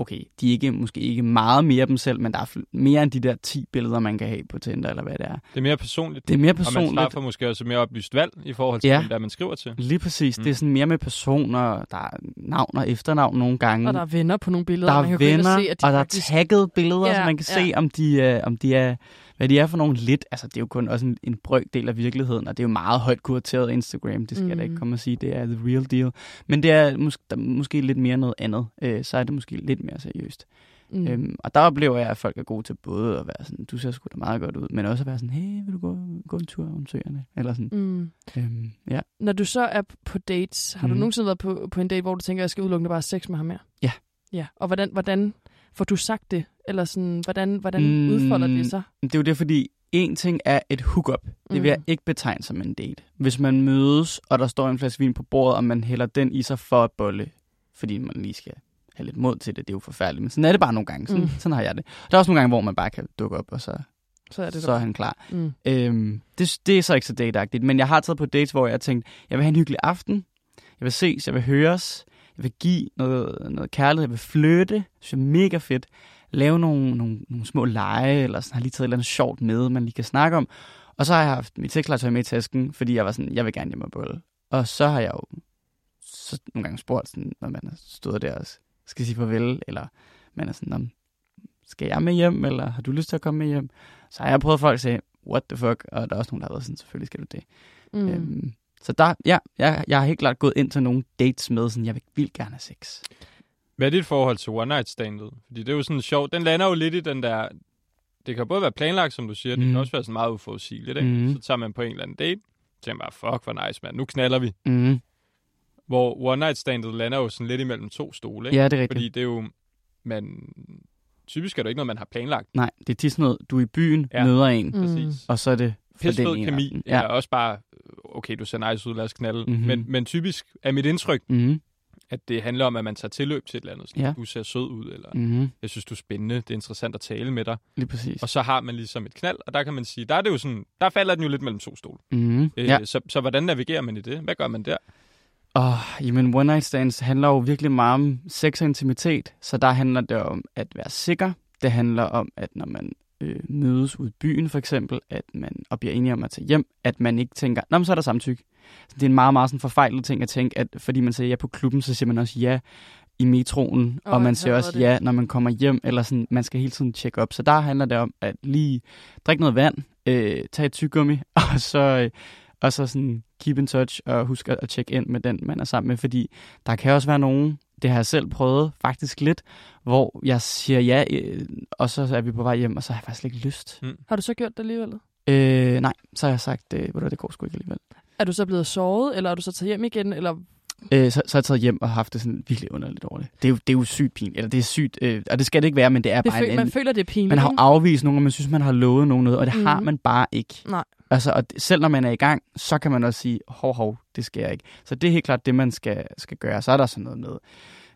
okay, de er ikke, måske ikke meget mere dem selv, men der er mere end de der 10 billeder, man kan have på Tinder, eller hvad det er. Det er mere personligt. Det er mere Og man personligt. træffer måske også mere oplyst valg i forhold til, Ja. hvem der man skriver til. Lige præcis. Mm. Mm. Det er sådan mere med personer, der er navn og efternavn nogle gange. Og der er venner på nogle billeder, der man er kan gå ind venner, og se, at de og der er tagget billeder, Ja, så man kan ja. se, om de, øh, om de er, hvad de er for nogle lidt. Altså, det er jo kun også en, en brøkdel af virkeligheden, og det er jo meget højt kurateret Instagram. Det skal mm. jeg da ikke Mhm. komme og sige, det er the real deal. Men det er måske, der, er måske lidt mere noget andet. Øh, så er det måske lidt mere seriøst. Mm. Øhm, og der oplever jeg, at folk er gode til både at være sådan, du ser sgu da meget godt ud, men også at være sådan, hey, vil du gå, gå en tur om søerne? Eller sådan, Mm. øhm, ja. Når du så er på dates, har mm. du Mhm. nogensinde været på, på en date, hvor du tænker, at jeg skal udelukkende bare sex med ham her? Ja. Ja, og hvordan, hvordan får du sagt det? Eller sådan, hvordan, hvordan mm. udfolder det sig? Det er jo det, fordi en ting er et hookup. Det vil jeg Mm. ikke betegne som en date. Hvis man mødes, og der står en flaske vin på bordet, og man hælder den i sig for at bolle, fordi man lige skal have lidt mod til det, det er jo forfærdeligt. Men sådan er det bare nogle gange. Sådan, Mm. mm. sådan har jeg det. Der er også nogle gange, hvor man bare kan dukke op, og så, Så er det så er han klar. Mm. Øhm, det, det er så ikke så dateagtigt, men jeg har taget på dates, hvor jeg har tænkt, jeg vil have en hyggelig aften, jeg vil ses, jeg vil høres, jeg vil give noget, noget kærlighed, jeg vil flytte, det synes jeg er mega fedt, lave nogle, nogle, nogle små lege, eller sådan, har lige taget et eller andet sjovt med, man lige kan snakke om, og så har jeg haft mit sexlegetøj med i tasken, fordi jeg var sådan, jeg vil gerne hjem og bolle. Og så har jeg jo så nogle gange spurgt, sådan, når man stået der og skal sige farvel, eller man er sådan, "Nå, skal jeg med hjem, eller har du lyst til at komme med hjem? Så har jeg prøvet at folk sige, what the fuck, og der er også nogen, der har været sådan, selvfølgelig skal du det. Mm. Øhm, så der, ja, jeg, jeg har helt klart gået ind til nogle dates med, sådan, jeg vil vildt gerne have sex. Hvad er dit forhold til one night standet? Fordi det er jo sådan sjovt. Den lander jo lidt i den der... Det kan både være planlagt, som du siger. Mm. Det kan Mhm. også være sådan meget uforudsigeligt. Ikke? Mhm. Så tager man på en eller anden date. Så tænker man bare, fuck, hvor nice, mand. Nu knaller vi. Mm. Hvor one night standet lander jo sådan lidt imellem to stole. Ikke? Ja, det er rigtigt. Fordi det er jo... Man, typisk er det ikke noget, man har planlagt. Nej, det er tit sådan noget, du er i byen, Ja. møder en, Mm. Præcis. og så er det ene kemi. Ja. Eller også bare, okay, du ser nice ud, lad os knalde. Mhm. Men, men typisk er mit indtryk, Mm. at det handler om, at man tager tilløb til et eller andet. Sådan, Ja. Du ser sød ud, eller Mm. jeg synes, du er spændende, det er interessant at tale med dig. Lige præcis. Og så har man ligesom et knald, og der kan man sige, der er det jo sådan, der falder den jo lidt mellem to stole. Mm. Øh, Ja. så, så hvordan navigerer man i det? Hvad gør man der? Oh, jamen, one night stands handler jo virkelig meget om sex og intimitet, så der handler det om at være sikker. Det handler om, at når man øh, mødes ud i byen for eksempel, at man og bliver enige om at tage hjem, at man ikke tænker, nå, men så er der samtykke. Så det er en meget, meget sådan forfejlet ting at tænke, at fordi man siger ja på klubben, så siger man også ja i metroen, Åh, og man siger også det. ja, når man kommer hjem, eller sådan, man skal hele tiden tjekke op. Så der handler det om at lige drikke noget vand, øh, tage et tyggegummi, og så, øh, og så sådan keep in touch, og huske at, at tjekke ind med den, man er sammen med, fordi der kan også være nogen, det har jeg selv prøvet faktisk lidt, hvor jeg siger ja, øh, og så er vi på vej hjem, og så har jeg faktisk ikke lyst. Har du så gjort det alligevel? Øh, nej, så har jeg sagt, øh, ved du det går sgu ikke alligevel. Er du så blevet såret, eller er du så taget hjem igen? Eller... Øh, så, så har jeg taget hjem og haft det sådan virkelig underligt over det. Det er jo, det er jo sygt pinligt, eller det er sygt, øh, og det skal det ikke være, men det er Det bare føl- en man føler, det er pinligt. Man har jo afvist nogen, og man synes, man har lovet nogen noget, og det mm. har Mhm. man bare ikke. Nej. Altså, og det- selv når man er i gang, så kan man også sige, hov, hov, det skal jeg ikke. Så det er helt klart det, man skal, skal gøre. Så er der sådan noget med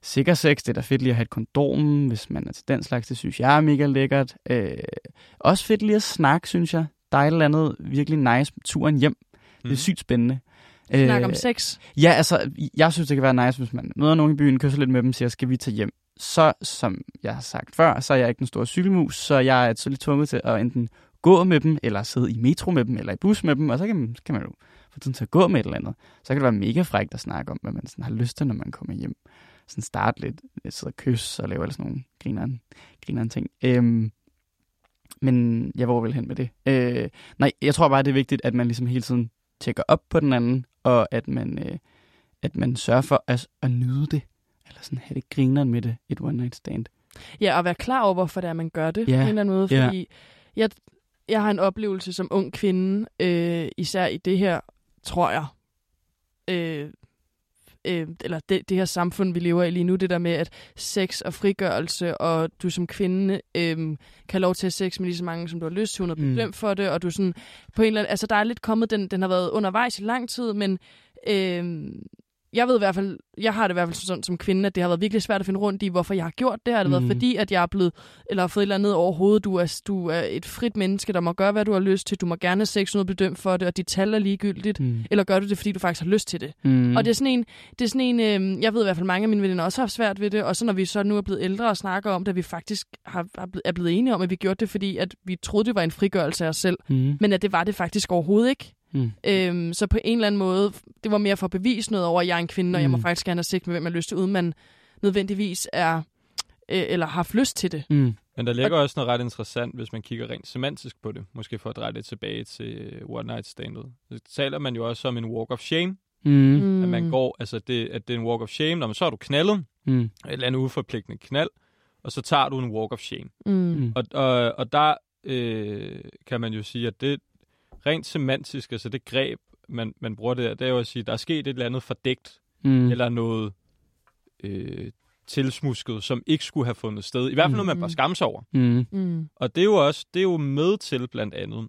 sikker sex. Det er da fedt lige at have et kondom, hvis man er til den slags. Det synes jeg er mega lækkert. Øh, også fedt lige at snakke, synes jeg. Der er et eller andet virkelig nice turen hjem. Det er sygt spændende. Snak om Øh, sex. Ja, altså, jeg synes, det kan være nice, hvis man møder nogen i byen, kysser lidt med dem, siger, skal vi tage hjem? Så, som jeg har sagt før, så er jeg ikke den store cykelmus, så jeg er så lidt tvunget til at enten gå med dem, eller sidde i metro med dem, eller i bus med dem, og så kan man, kan man jo få tiden til at gå med et eller andet. Så kan det være mega frækt at snakke om, hvad man sådan har lyst til, når man kommer hjem. Sådan starte lidt, sidde og kysse og lave alle sådan nogle grineren, grineren ting. Øhm, men jeg var vel hen med det. Øh, nej, jeg tror bare, det er vigtigt, at man ligesom hele tiden tjekker op på den anden, og at man, øh, at man sørger for at, at nyde det. Eller sådan have det grineren med det, et one night stand. Ja, og være klar over, hvorfor det er, man gør det Ja, på en eller anden måde. ja. Fordi jeg, jeg har en oplevelse som ung kvinde, øh, især i det her, tror jeg, øh, øh, eller det, det her samfund, vi lever i lige nu, det der med, at sex og frigørelse, og du som kvinde øh, kan have lov til at sex med lige så mange, som du har lyst til, at blive Mm. for det, og du sådan, på en eller anden, altså der er lidt kommet, den, den har været undervejs i lang tid, men øh, jeg ved i hvert fald, jeg har det i hvert fald sådan som kvinde, at det har været virkelig svært at finde rundt i, hvorfor jeg har gjort det. Har det mm. været Mhm. fordi, at jeg er blevet, eller har fået et eller andet over hovedet. Du er, du er et frit menneske, der må gøre, hvad du har lyst til. Du må gerne have sex, uden at blive dømt for det, og dit tal er ligegyldigt. Mm. Eller gør du det, fordi du faktisk har lyst til det? Mm. Og det er sådan en, det er sådan en øh, jeg ved i hvert fald, mange af mine veninder også har haft svært ved det, og så når vi så nu er blevet ældre og snakker om det, at vi faktisk har, er blevet enige om, at vi gjorde det, fordi at vi troede, det var en frigørelse af os selv, Mm. men at det var det faktisk overhovedet ikke. Mm. Øhm, så på en eller anden måde, det var mere for at bevise noget over, at jeg er en kvinde, og jeg må Mm. faktisk gerne have sex med, hvem jeg har lyst til, uden man nødvendigvis er, øh, eller har haft lyst til det. Mm. Men der ligger også noget ret interessant, hvis man kigger rent semantisk på det. Måske for at dreje det tilbage til one night standet. Så taler man jo også om en walk of shame. Mm. Mm. At man går, altså det, at det er en walk of shame, når man så har du knaldet, Mm. et eller andet uforpligtende knald, og så tager du en walk of shame. Mm. Mm. Og, og, og der øh, kan man jo sige, at det rent semantisk, altså det greb, man, man bruger der, det er jo at sige, der er sket et eller andet fordækt, Mm. mm. eller noget øh, tilsmusket, som ikke skulle have fundet sted. I hvert fald noget, man bør skamme sig over. Mm. Mm. Og det er jo også det er jo med til blandt andet.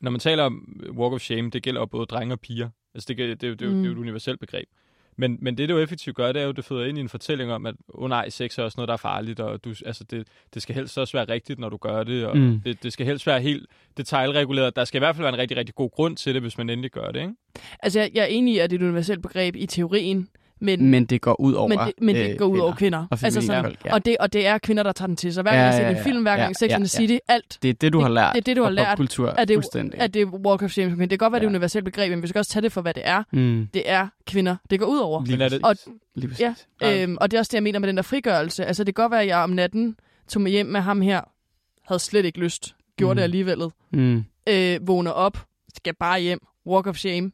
Når man taler om walk of shame, det gælder jo både drenge og piger. Altså det, det, det, er jo- det, er jo- det er jo et Mm. universelt begreb. Men, men det, det jo effektivt gør, det er jo, det føder ind i en fortælling om, at oh nej, sex er også noget, der er farligt, og du, altså det, det skal helst også være rigtigt, når du gør det, og Mm. mm. det, det skal helst være helt detaljreguleret. Der skal i hvert fald være en rigtig, rigtig god grund til det, hvis man endelig gør det, ikke? Altså, jeg, jeg er enig i, at det er et universelt begreb i teorien, men, Men det går ud over men, det, men det øh, går ud over kvinder. Og altså sådan, folk, ja. og, det, og det er kvinder, der tager den til sig. Hver gang Ja, jeg ser ja, en ja. film, hver gang Ja, Sex ja, and the ja. City, alt Det er det, du Det- har lært. det er det, du har lært. er det, fuldstændig. at det er walk of shame. Det kan godt være, det er et Ja. universelt begreb, men vi skal også tage det for, hvad det er. Mm. Det er kvinder, det går ud over. Lige det- præcis. Og- Lige præcis. Ja, Ja. øhm, og det er også det, jeg mener med den der frigørelse. Altså, det kan godt være, at jeg om natten tog mig hjem med ham her, havde slet ikke lyst, gjorde Mm. det alligevel, Mm. øh, vågner op, skal bare hjem, walk of shame.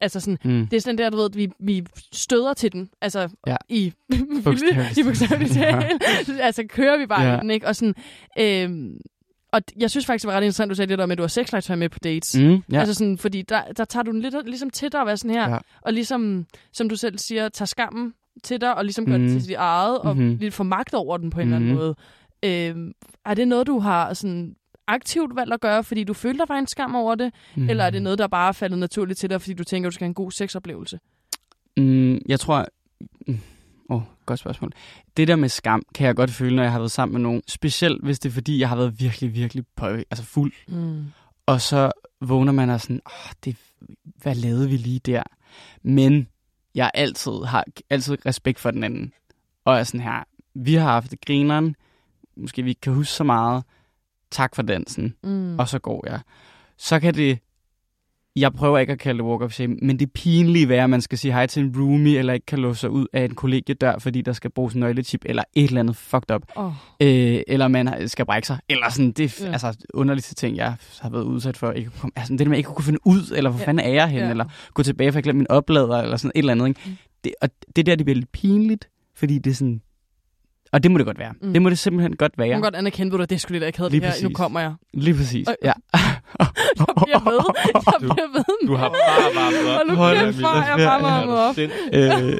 Altså sådan, Mm. det er sådan der, du ved, vi, vi støder til den, altså Ja. i, i bogstaveligt tale. altså kører vi bare Ja. i den, ikke? Og sådan, øhm, og jeg synes faktisk, det var ret interessant, du sagde det der med, at du har sexlegetøj med på dates. Mm. Ja. Altså sådan, fordi der, der tager du den lidt ligesom til dig og være sådan her, Ja. og ligesom, som du selv siger, tager skammen til dig, og ligesom gør Mhm. det til dit eget, og Mhm. lidt få magt over den på en eller anden Mhm. måde. Øhm, er det noget, du har sådan aktivt valgt at gøre, fordi du følte, der var en skam over det, Mm. eller er det noget, der bare er faldet naturligt til dig, fordi du tænker, du skal have en god sexoplevelse? Mm, jeg tror... Mm, Åh, oh, godt spørgsmål. Det der med skam, kan jeg godt føle, når jeg har været sammen med nogen. Specielt hvis det er, fordi jeg har været virkelig, virkelig på, altså fuld. Mm. Og så vågner man og sådan, oh, det, hvad lavede vi lige der? Men jeg altid har altid respekt for den anden. Og er sådan her, vi har haft det grineren. Måske vi ikke kan huske så meget. Tak for dansen. Mm. og så går jeg. Så kan det, jeg prøver ikke at kalde det walk of shame, men det pinlige være, at man skal sige hej til en roomie, eller ikke kan låse sig ud af en kollegiedør, fordi der skal bruges nøglechip, eller et eller andet fucked up, Oh. øh, eller man skal brække sig, eller sådan, det er Ja. altså underligste ting, jeg har været udsat for, ikke altså det der med ikke at kunne finde ud, eller hvor Ja. fanden er jeg hen, Ja. eller gå tilbage for at glemme min oplader, eller sådan et eller andet, ikke? Mm. Det, og det der, det bliver lidt pinligt, fordi det er sådan... Og det må det godt være. Mm. Det må det simpelthen godt være. Jeg kan godt anerkende, du, det er sgu lidt akavet det her. Nu kommer jeg. Lige præcis. Øj. Ja. Jeg bliver ved. Jeg Du- bliver ved. Du har bare varmet op. Hold nu kæft, jeg bare varmet op. Øh,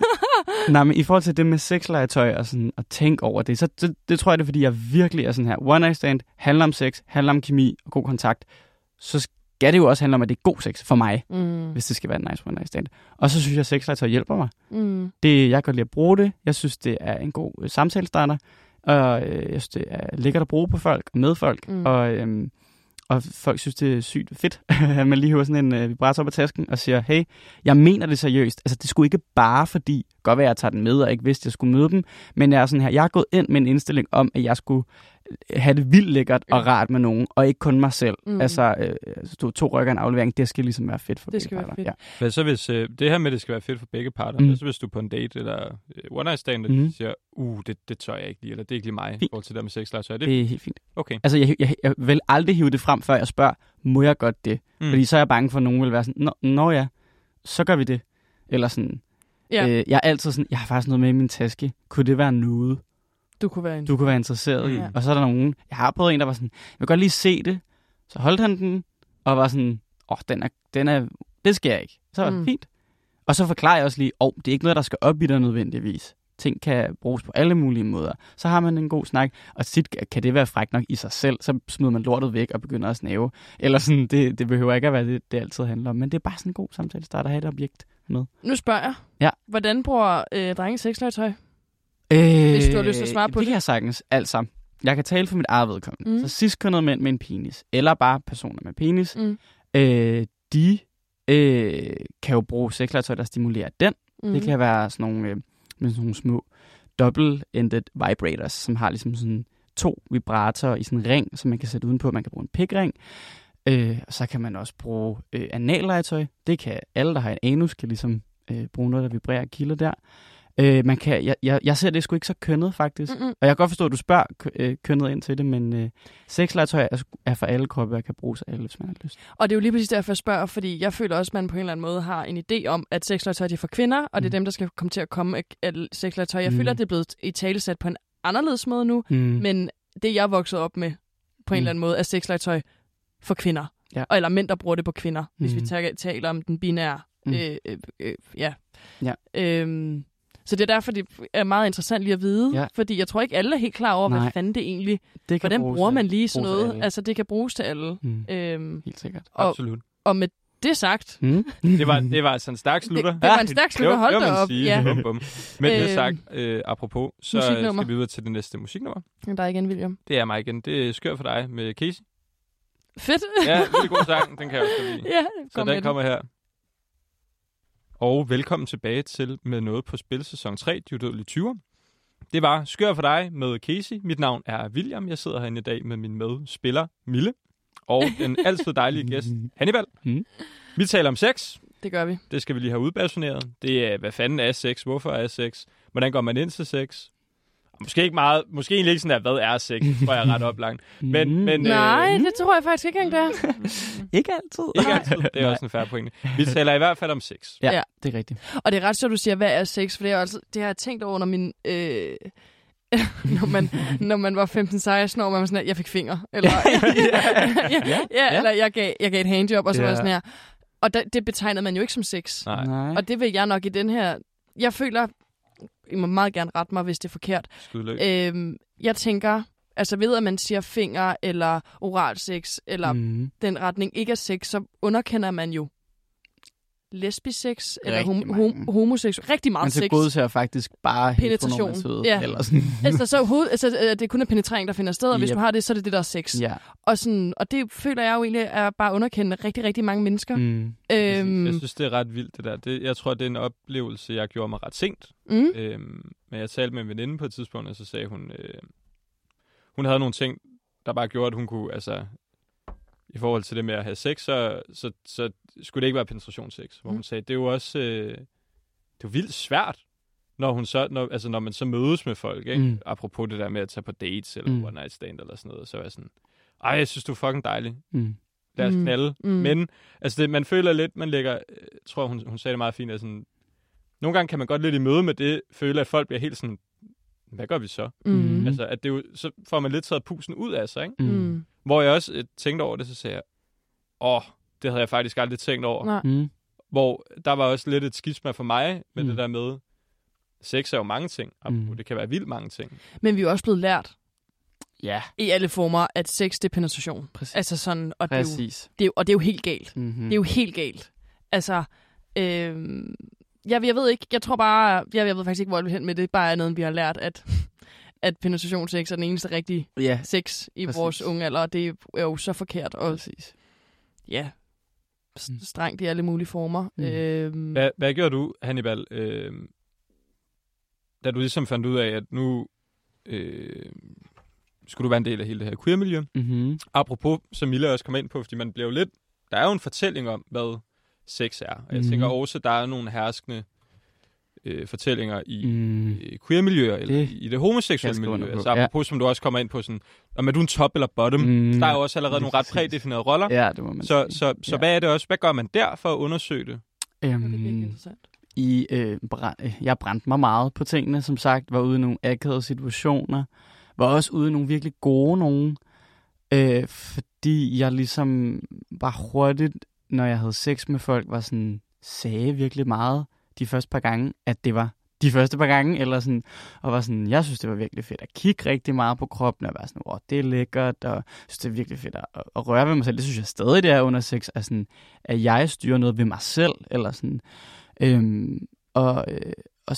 nej, men i forhold til det med sexlegetøj og sådan at tænke over det, så det, det tror jeg, det er, fordi jeg virkelig er sådan her. One night stand handler om sex, handler om kemi og god kontakt. Så skal det jo også handle om, at det er god sex for mig, Mm. hvis det skal være en nice one night stand. Og så synes jeg, at sexlegetøj hjælper mig. Mm. Det, jeg kan godt lide at bruge det. Jeg synes, det er en god øh, samtalestarter. Og øh, jeg synes, det er lækkert at bruge på folk og med folk. Mm. Og, øhm, og folk synes, det er sygt fedt, at man lige hiver sådan en øh, vibrator op af tasken og siger, hey, jeg mener det seriøst. Altså, det skulle ikke bare fordi, godt være, at jeg tager den med, og ikke vidste, at jeg skulle møde dem, men jeg er sådan her, jeg er gået ind med en indstilling om, at jeg skulle øh, have det vildt lækkert og rart med nogen, og ikke kun mig selv. Mm. Altså, øh, altså, to, to rykker en aflevering, det skal ligesom være fedt for Det begge skal være parter. fedt. Ja. Hvad så hvis øh, det her med, at det skal være fedt for begge parter, Mm. mm. så hvis du på en date eller øh, one night stand, og mm. siger, uh, det, det tør jeg ikke lige, eller det er ikke lige mig, i Fint. forhold til det med sexlegetøj. Er det, Det er helt fint. okay. Altså, jeg, jeg, jeg vil aldrig hive det frem, før jeg spørger, må jeg godt det? Mm. Fordi så er jeg bange for, at nogen vil være sådan, nå, nå ja, så gør vi det. Eller sådan, Ja, øh, jeg er altid sådan, jeg har faktisk noget med i min taske. Kunne det være noget, du kunne være en. du kunne være interesseret i? Ja. Og så er der nogen, jeg har prøvet en, der var sådan, jeg vil godt lige se det. Så holdt han den, og var sådan, åh, oh, den er, den er, det skal jeg ikke. Så var det Mm. fint. Og så forklarer jeg også lige, åh, oh, det er ikke noget, der skal op i dig nødvendigvis. Ting kan bruges på alle mulige måder. Så har man en god snak, og tit kan det være frækt nok i sig selv. Så smider man lortet væk og begynder at snave. Eller sådan, det, det behøver ikke at være det, det altid handler om. Men det er bare sådan en god samtale start at have et objekt med. Nu spørger jeg. Ja. Hvordan bruger øh, drenge sexlegetøj? Øh, Hvis du har lyst til at svare på det. det. kan jeg sagtens. Altså, jeg kan tale for mit eget vedkommende. Mm. Så cis-kønnede mænd med en penis, eller bare personer med penis, Mm. øh, de øh, kan jo bruge sexlegetøj, der stimulerer den. Mm. Det kan være sådan nogle, øh, med sådan nogle små double-ended vibrators, som har ligesom sådan to vibratorer i sådan en ring, som man kan sætte udenpå. Man kan bruge en pikring. Øh, og så kan man også bruge øh, anallegetøj. Det kan alle, der har en anus, kan ligesom øh, bruge noget, der vibrerer kilder der. Øh, man kan, jeg, jeg, jeg ser det sgu ikke så kønnet, faktisk. Mm-mm. Og jeg kan godt forstå, at du spørger øh, kønnet ind til det, men øh, sexlegetøj er, er for alle kroppe og kan bruges af alle, hvis man har lyst. Og det er jo lige præcis derfor, jeg spørger, fordi jeg føler også, at man på en eller anden måde har en idé om, at sexlegetøj er for kvinder, og det er Mm. dem, der skal komme til at komme af- sexlegetøj. Jeg Mm. føler, at det er blevet i talesat på en anderledes måde nu, Mm. men det jeg er vokset op med på en Mm. eller anden måde, er sexlegetøj for kvinder. Ja. Og eller mænd, der bruger det på kvinder, hvis vi Mm. taler om den binære. Mm. Øh, øh, øh, ja. Ja. Øhm, så det er derfor, det er meget interessant lige at vide, Ja. fordi jeg tror ikke, alle er helt klar over, hvad Nej. fanden det egentlig... det Hvordan bruger man lige sådan noget? Altså, det kan bruges til alle. Mm. Øhm, Helt sikkert. Og- Absolut. og med det sagt, Mm. Det var, det var altså en stærk slutter. Det, det var en stærk slutter. Hold det da op. sige. Ja. Bum, bum. Men det Øhm, sagt, øh, apropos, så skal vi videre til det næste musiknummer. Der er igen, William. Det er mig igen. Det er Skør for dig med Casey. Fedt. Ja, det god sang. Den kan jeg også lide. ja, Så kom med den kommer her. Og velkommen tilbage til med noget på spil sæson 3, De Udødelige 20'er. Det var Skør for dig med Casey. Mit navn er William. Jeg sidder herinde i dag med min medspiller Mille. Og den altid dejlige gæst Hannibal. Mm. Vi taler om sex. Det gør vi. Det skal vi lige have udbasoneret. Det er, hvad fanden er sex? Hvorfor er sex? Hvordan går man ind til sex? Måske ikke meget, måske egentlig ikke sådan der, hvad er sex? Det tror jeg er ret oplangt. Men, Mm. men Nej, øh, det tror jeg faktisk ikke engang, det er. Ikke altid. ikke altid. Det er også en færre pointe. Vi taler i hvert fald om sex. Ja, Ja. det er rigtigt. Og det er ret sjovt, du siger, hvad er sex? For det, er altså, det har jeg tænkt over, når min... Øh, når, man, når man var 15-16 år, var man sådan, at jeg fik fingre. Eller, ja, ja, ja, eller jeg gav, jeg gav et handjob, og så var Ja. jeg sådan her. Og da, det betegnede man jo ikke som sex. Nej. Og det vil jeg nok i den her... Jeg føler... I må meget gerne rette mig, hvis det er forkert. Øhm, jeg tænker, altså ved at man siger finger, eller oralsex, eller mm. Mm. den retning ikke er sex, så underkender man jo lesbisex, eller Rigtig hom- mange. hom- homosex. Rigtig meget Man sex. så god til at faktisk bare Penetration. Ja. Eller sådan. altså, så hoved, altså, øh, det er kun en penetrering, der finder sted, og hvis Yep. du har det, så er det det, der er sex. ja. Og, sådan, og det føler jeg jo egentlig er bare underkendende rigtig, rigtig mange mennesker. Mm. Øhm, Jeg synes, det er ret vildt, det der. Det, jeg tror, det er en oplevelse, jeg gjorde mig ret sent. mm, Øhm, men jeg talte med en veninde på et tidspunkt, og så sagde hun, øh, hun havde nogle ting, der bare gjorde, at hun kunne, altså, i forhold til det med at have sex, så, så, så skulle det ikke være penetrationssex. Hvor Mm. hun sagde, det er jo også, øh, det er jo vildt svært, når, hun så, når, altså, når man så mødes med folk, ikke? Mm. apropos det der med at tage på dates, eller Mm. one night stand, eller sådan noget, så er jeg sådan, ej, jeg synes, du er fucking dejlig. Mm. Lad os Mm. knalde. Mm. Men altså det, man føler lidt, man lægger, øh, jeg tror hun, hun sagde det meget fint, at sådan, nogle gange kan man godt lidt i møde med det, føle, at folk bliver helt sådan hvad gør vi så? Mm. Mhm. Altså, at det er jo, så får man lidt taget pusen ud af sig, ikke? Mm. Hvor jeg også øh, tænkte over det, så sagde jeg, åh, det havde jeg faktisk aldrig tænkt over. Nej. Mm. Hvor der var også lidt et skisma for mig med Mm. det der med, sex er jo mange ting, og Mm. det kan være vildt mange ting. Men vi er jo også blevet lært Ja, i alle former, at sex det er penetration. præcis. Altså sådan, og det, er jo, præcis. det er, jo- og det er jo helt galt. Mm-hmm. Det er jo helt galt. Altså, øh, jeg, jeg ved ikke, jeg tror bare, jeg, jeg ved faktisk ikke, hvor jeg vil hen med det. Bare er noget, vi har lært, at, at penetrationssex er den eneste rigtige Ja, sex i Præcis. vores unge alder, og det er jo så forkert. Og præcis. ja, Mm. strengt i alle mulige former. Mm. Øh, Hvad, hvad gjorde du, Hannibal, øh, da du ligesom fandt ud af, at nu øh, skulle du være en del af hele det her queer-miljø? Mm-hmm. Apropos, som Mille også kom ind på, fordi man bliver jo lidt... Der er jo en fortælling om, hvad sex er. Og jeg Mhm. tænker også, der er nogle herskende øh, fortællinger i Mm. øh, queer-miljøer, eller Det i det homoseksuelle miljø. på, Altså apropos, som du også kommer ind på, sådan, om er du en top eller bottom? Mm. Der er jo også allerede nogle ret præcis. prædefinerede roller. Ja, det må man Så, sige. så, så Ja. hvad er det også? Hvad gør man der for at undersøge det? det er virkelig Øhm, interessant. i, øh, brænd, jeg brændte mig meget på tingene, som sagt, var ude i nogle akavede situationer, var også ude i nogle virkelig gode nogen, øh, fordi jeg ligesom var hurtigt, når jeg havde sex med folk, var sådan, sagde virkelig meget de første par gange, at det var de første par gange, eller sådan, og var sådan, jeg synes, det var virkelig fedt at kigge rigtig meget på kroppen, og være sådan, wow, det er lækkert, og jeg synes, det er virkelig fedt at, at røre ved mig selv. Det synes jeg stadig, det er under sex, at, sådan, at jeg styrer noget ved mig selv, eller sådan, Øhm, og, øh, og,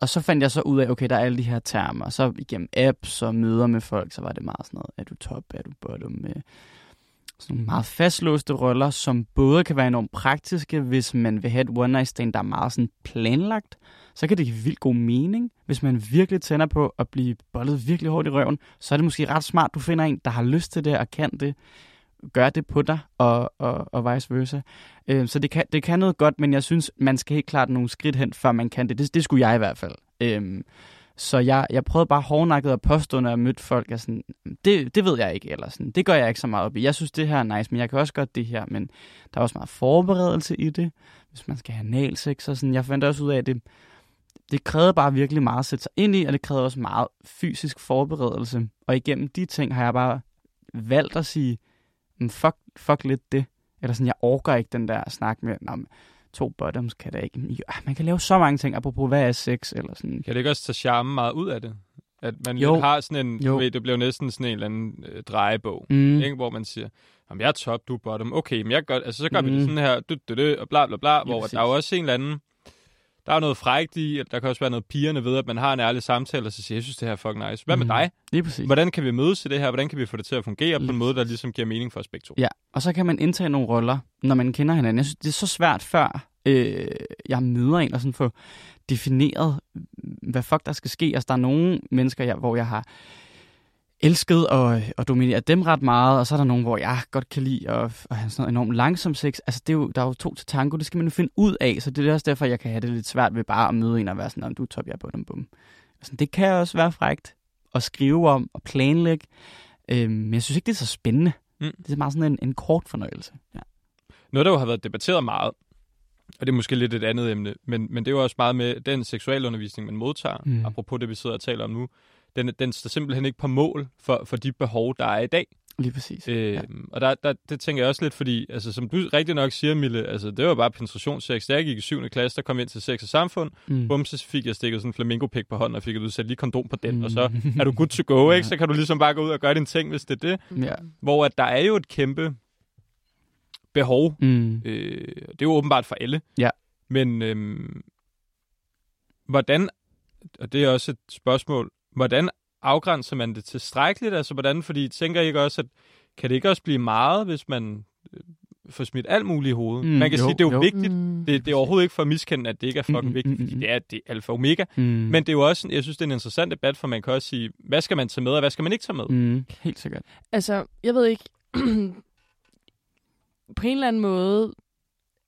og så fandt jeg så ud af, okay, der er alle de her termer. Så igennem apps og møder med folk, så var det meget sådan noget, er du top, er du bottom, med sådan meget fastlåste roller, som både kan være enormt praktiske, hvis man vil have et one night stand, der er meget sådan planlagt. Så kan det give vildt god mening. Hvis man virkelig tænder på at blive bollet virkelig hårdt i røven, så er det måske ret smart, du finder en, der har lyst til det og kan det gør det på dig, og, og, og vice versa. Øh, så det kan, det kan noget godt, men jeg synes, man skal helt klart nogle skridt hen, før man kan det. Det, det skulle jeg i hvert fald. Øh, så jeg, jeg prøvede bare hårdnakket at påstå, når jeg mødte folk, at sådan, det, det ved jeg ikke, eller sådan, det gør jeg ikke så meget op i. Jeg synes, det her er nice, men jeg kan også godt det her, men der er også meget forberedelse i det, hvis man skal have nalsex, og sådan. Jeg fandt også ud af, at det, det krævede bare virkelig meget at sætte sig ind i, og det krævede også meget fysisk forberedelse. Og igennem de ting har jeg bare valgt at sige, fuck, fuck lidt det. Eller sådan, jeg orker ikke den der snak med, Nå, to bottoms kan da ikke. Men jo, Man kan lave så mange ting, apropos hvad er sex, eller sådan. Kan det ikke også tage charme meget ud af det? At man Jo. har sådan en, Jo. ved, det bliver næsten sådan en eller anden øh, drejebog, Mm. ikke? hvor man siger, om jeg er top, du er bottom. Okay, men jeg gør, altså, så gør mm. vi det Mm. sådan her, du, du, du, og bla bla bla, hvor præcis. der er jo også en eller anden, der er noget frægt i, der kan også være noget pigerne ved, at man har en ærlig samtale, og så siger, jeg synes, det her er fucking nice. Hvad med Mm. dig? Lige præcis. Hvordan kan vi mødes i det her? Hvordan kan vi få det til at fungere på Lige en måde, der ligesom giver mening for os begge to? Ja, og så kan man indtage nogle roller, når man kender hinanden. Jeg synes, det er så svært før, øh, jeg møder en og sådan få defineret, hvad fuck der skal ske. Altså, der er nogle mennesker, jeg, hvor jeg har elsket og, og domineret dem ret meget, og så er der nogle, hvor jeg godt kan lide at, at have sådan noget enormt langsom sex. Altså, det er jo, der er jo to til tango, det skal man jo finde ud af, så det er også derfor, jeg kan have det lidt svært ved bare at møde en og være sådan, "Nå, du er top, jeg er bottom, bum. Altså, det kan også være frægt at skrive om og planlægge, øh, men jeg synes ikke, det er så spændende. Mm. Det er meget sådan en, en kort fornøjelse. Ja. Noget, der jo har været debatteret meget, og det er måske lidt et andet emne, men, men det er jo også meget med den seksualundervisning, man modtager. Mm. apropos det, vi sidder og taler om nu, den, den står simpelthen ikke på mål for, for de behov, der er i dag. Lige præcis. Øh, ja. Og der, der, det tænker jeg også lidt, fordi, altså, som du rigtig nok siger, Mille, altså, det var bare penetrationssex. Da jeg gik i 7. klasse, der kom jeg ind til sex og samfund. Mm. Bum, så fik jeg stikket sådan en flamingo-pik på hånden, og fik at udsætte lige kondom på den, Mm. og så er du good to go, ikke? Så kan du ligesom bare gå ud og gøre din ting, hvis det er det. Ja. Hvor at der er jo et kæmpe behov. Mm. Øh, det er jo åbenbart for alle. Ja. Men øhm, hvordan, og det er også et spørgsmål, hvordan afgrænser man det tilstrækkeligt? Altså hvordan, fordi tænker I ikke også, at kan det ikke også blive meget, hvis man øh, får smidt alt muligt i hovedet? Mm, man kan jo, sige, det er jo, jo. vigtigt. Mm. Det, det er overhovedet ikke for at miskende, at det ikke er fucking Mm, mm, vigtigt, mm, fordi mm. det er, det er alfa og omega. Mm. Men det er jo også, jeg synes, det er en interessant debat, for man kan også sige, hvad skal man tage med, og hvad skal man ikke tage med? Mm. Helt sikkert. Altså, jeg ved ikke. på en eller anden måde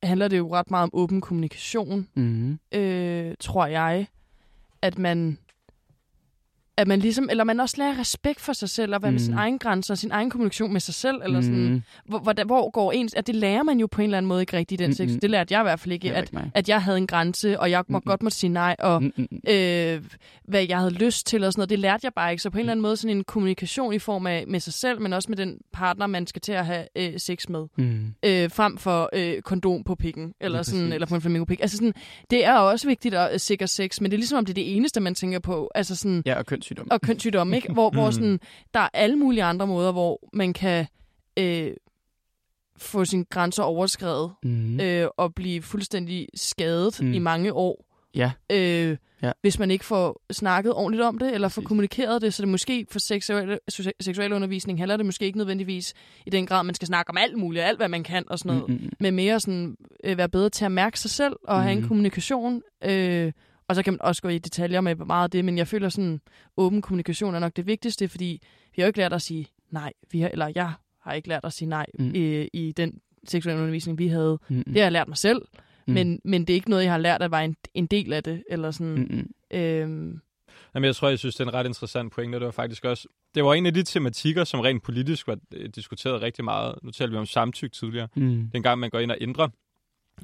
handler det jo ret meget om åben kommunikation, Mm. øh, tror jeg. At man at man ligesom, eller man også lærer respekt for sig selv, og være mm. med sin Mm. egen grænser, og sin egen kommunikation med sig selv, eller sådan, Mm. hvor, hvor, hvor går ens, at det lærer man jo på en eller anden måde ikke rigtigt i den sex. Det lærte jeg i hvert fald ikke, at, ikke at jeg havde en grænse, og jeg må Mm-mm. godt måtte sige nej, og Mm, mm, mm. øh, hvad jeg havde lyst til og sådan noget. Det lærte jeg bare ikke. Så på en eller anden måde sådan en kommunikation i form af med sig selv, men også med den partner, man skal til at have øh, sex med. Mm. Øh, frem for øh, kondom på pikken, eller, Lige sådan, præcis. eller på en flamingopik. Altså sådan, det er også vigtigt at sikre sex, men det er ligesom om det er det eneste, man tænker på. Altså sådan, Ja, og kønssygdom. og kønssygdomme, ikke? Hvor, hvor Mm. sådan, der er alle mulige andre måder, hvor man kan øh, få sine grænser overskrevet Mm. øh, og blive fuldstændig skadet Mm. i mange år. Ja. Øh, Ja. Hvis man ikke får snakket ordentligt om det, eller får Præcis. kommunikeret det, så det måske for seksuelle, seksuel undervisning handler det måske ikke nødvendigvis i den grad, man skal snakke om alt muligt, alt hvad man kan og sådan noget, Mm, mm, mm. men mere sådan øh, være bedre til at mærke sig selv og have en Mhm. kommunikation. Øh, og så kan man også gå i detaljer med meget af det, men jeg føler sådan, åben kommunikation er nok det vigtigste, fordi vi har jo ikke lært at sige nej, vi har, eller jeg har ikke lært at sige nej Mm. mm. i, i den seksuelle undervisning, vi havde. Mm, mm. Det har jeg lært mig selv, Mm. men, men det er ikke noget, jeg har lært at være en, en del af det, eller sådan. Mm, mm. Øhm, Jamen, jeg tror, jeg synes, det er en ret interessant pointe. Det var faktisk også... Det var en af de tematikker, som rent politisk var øh, diskuteret rigtig meget. Nu talte vi om samtykke tidligere. Mm. dengang man går ind og ændrer,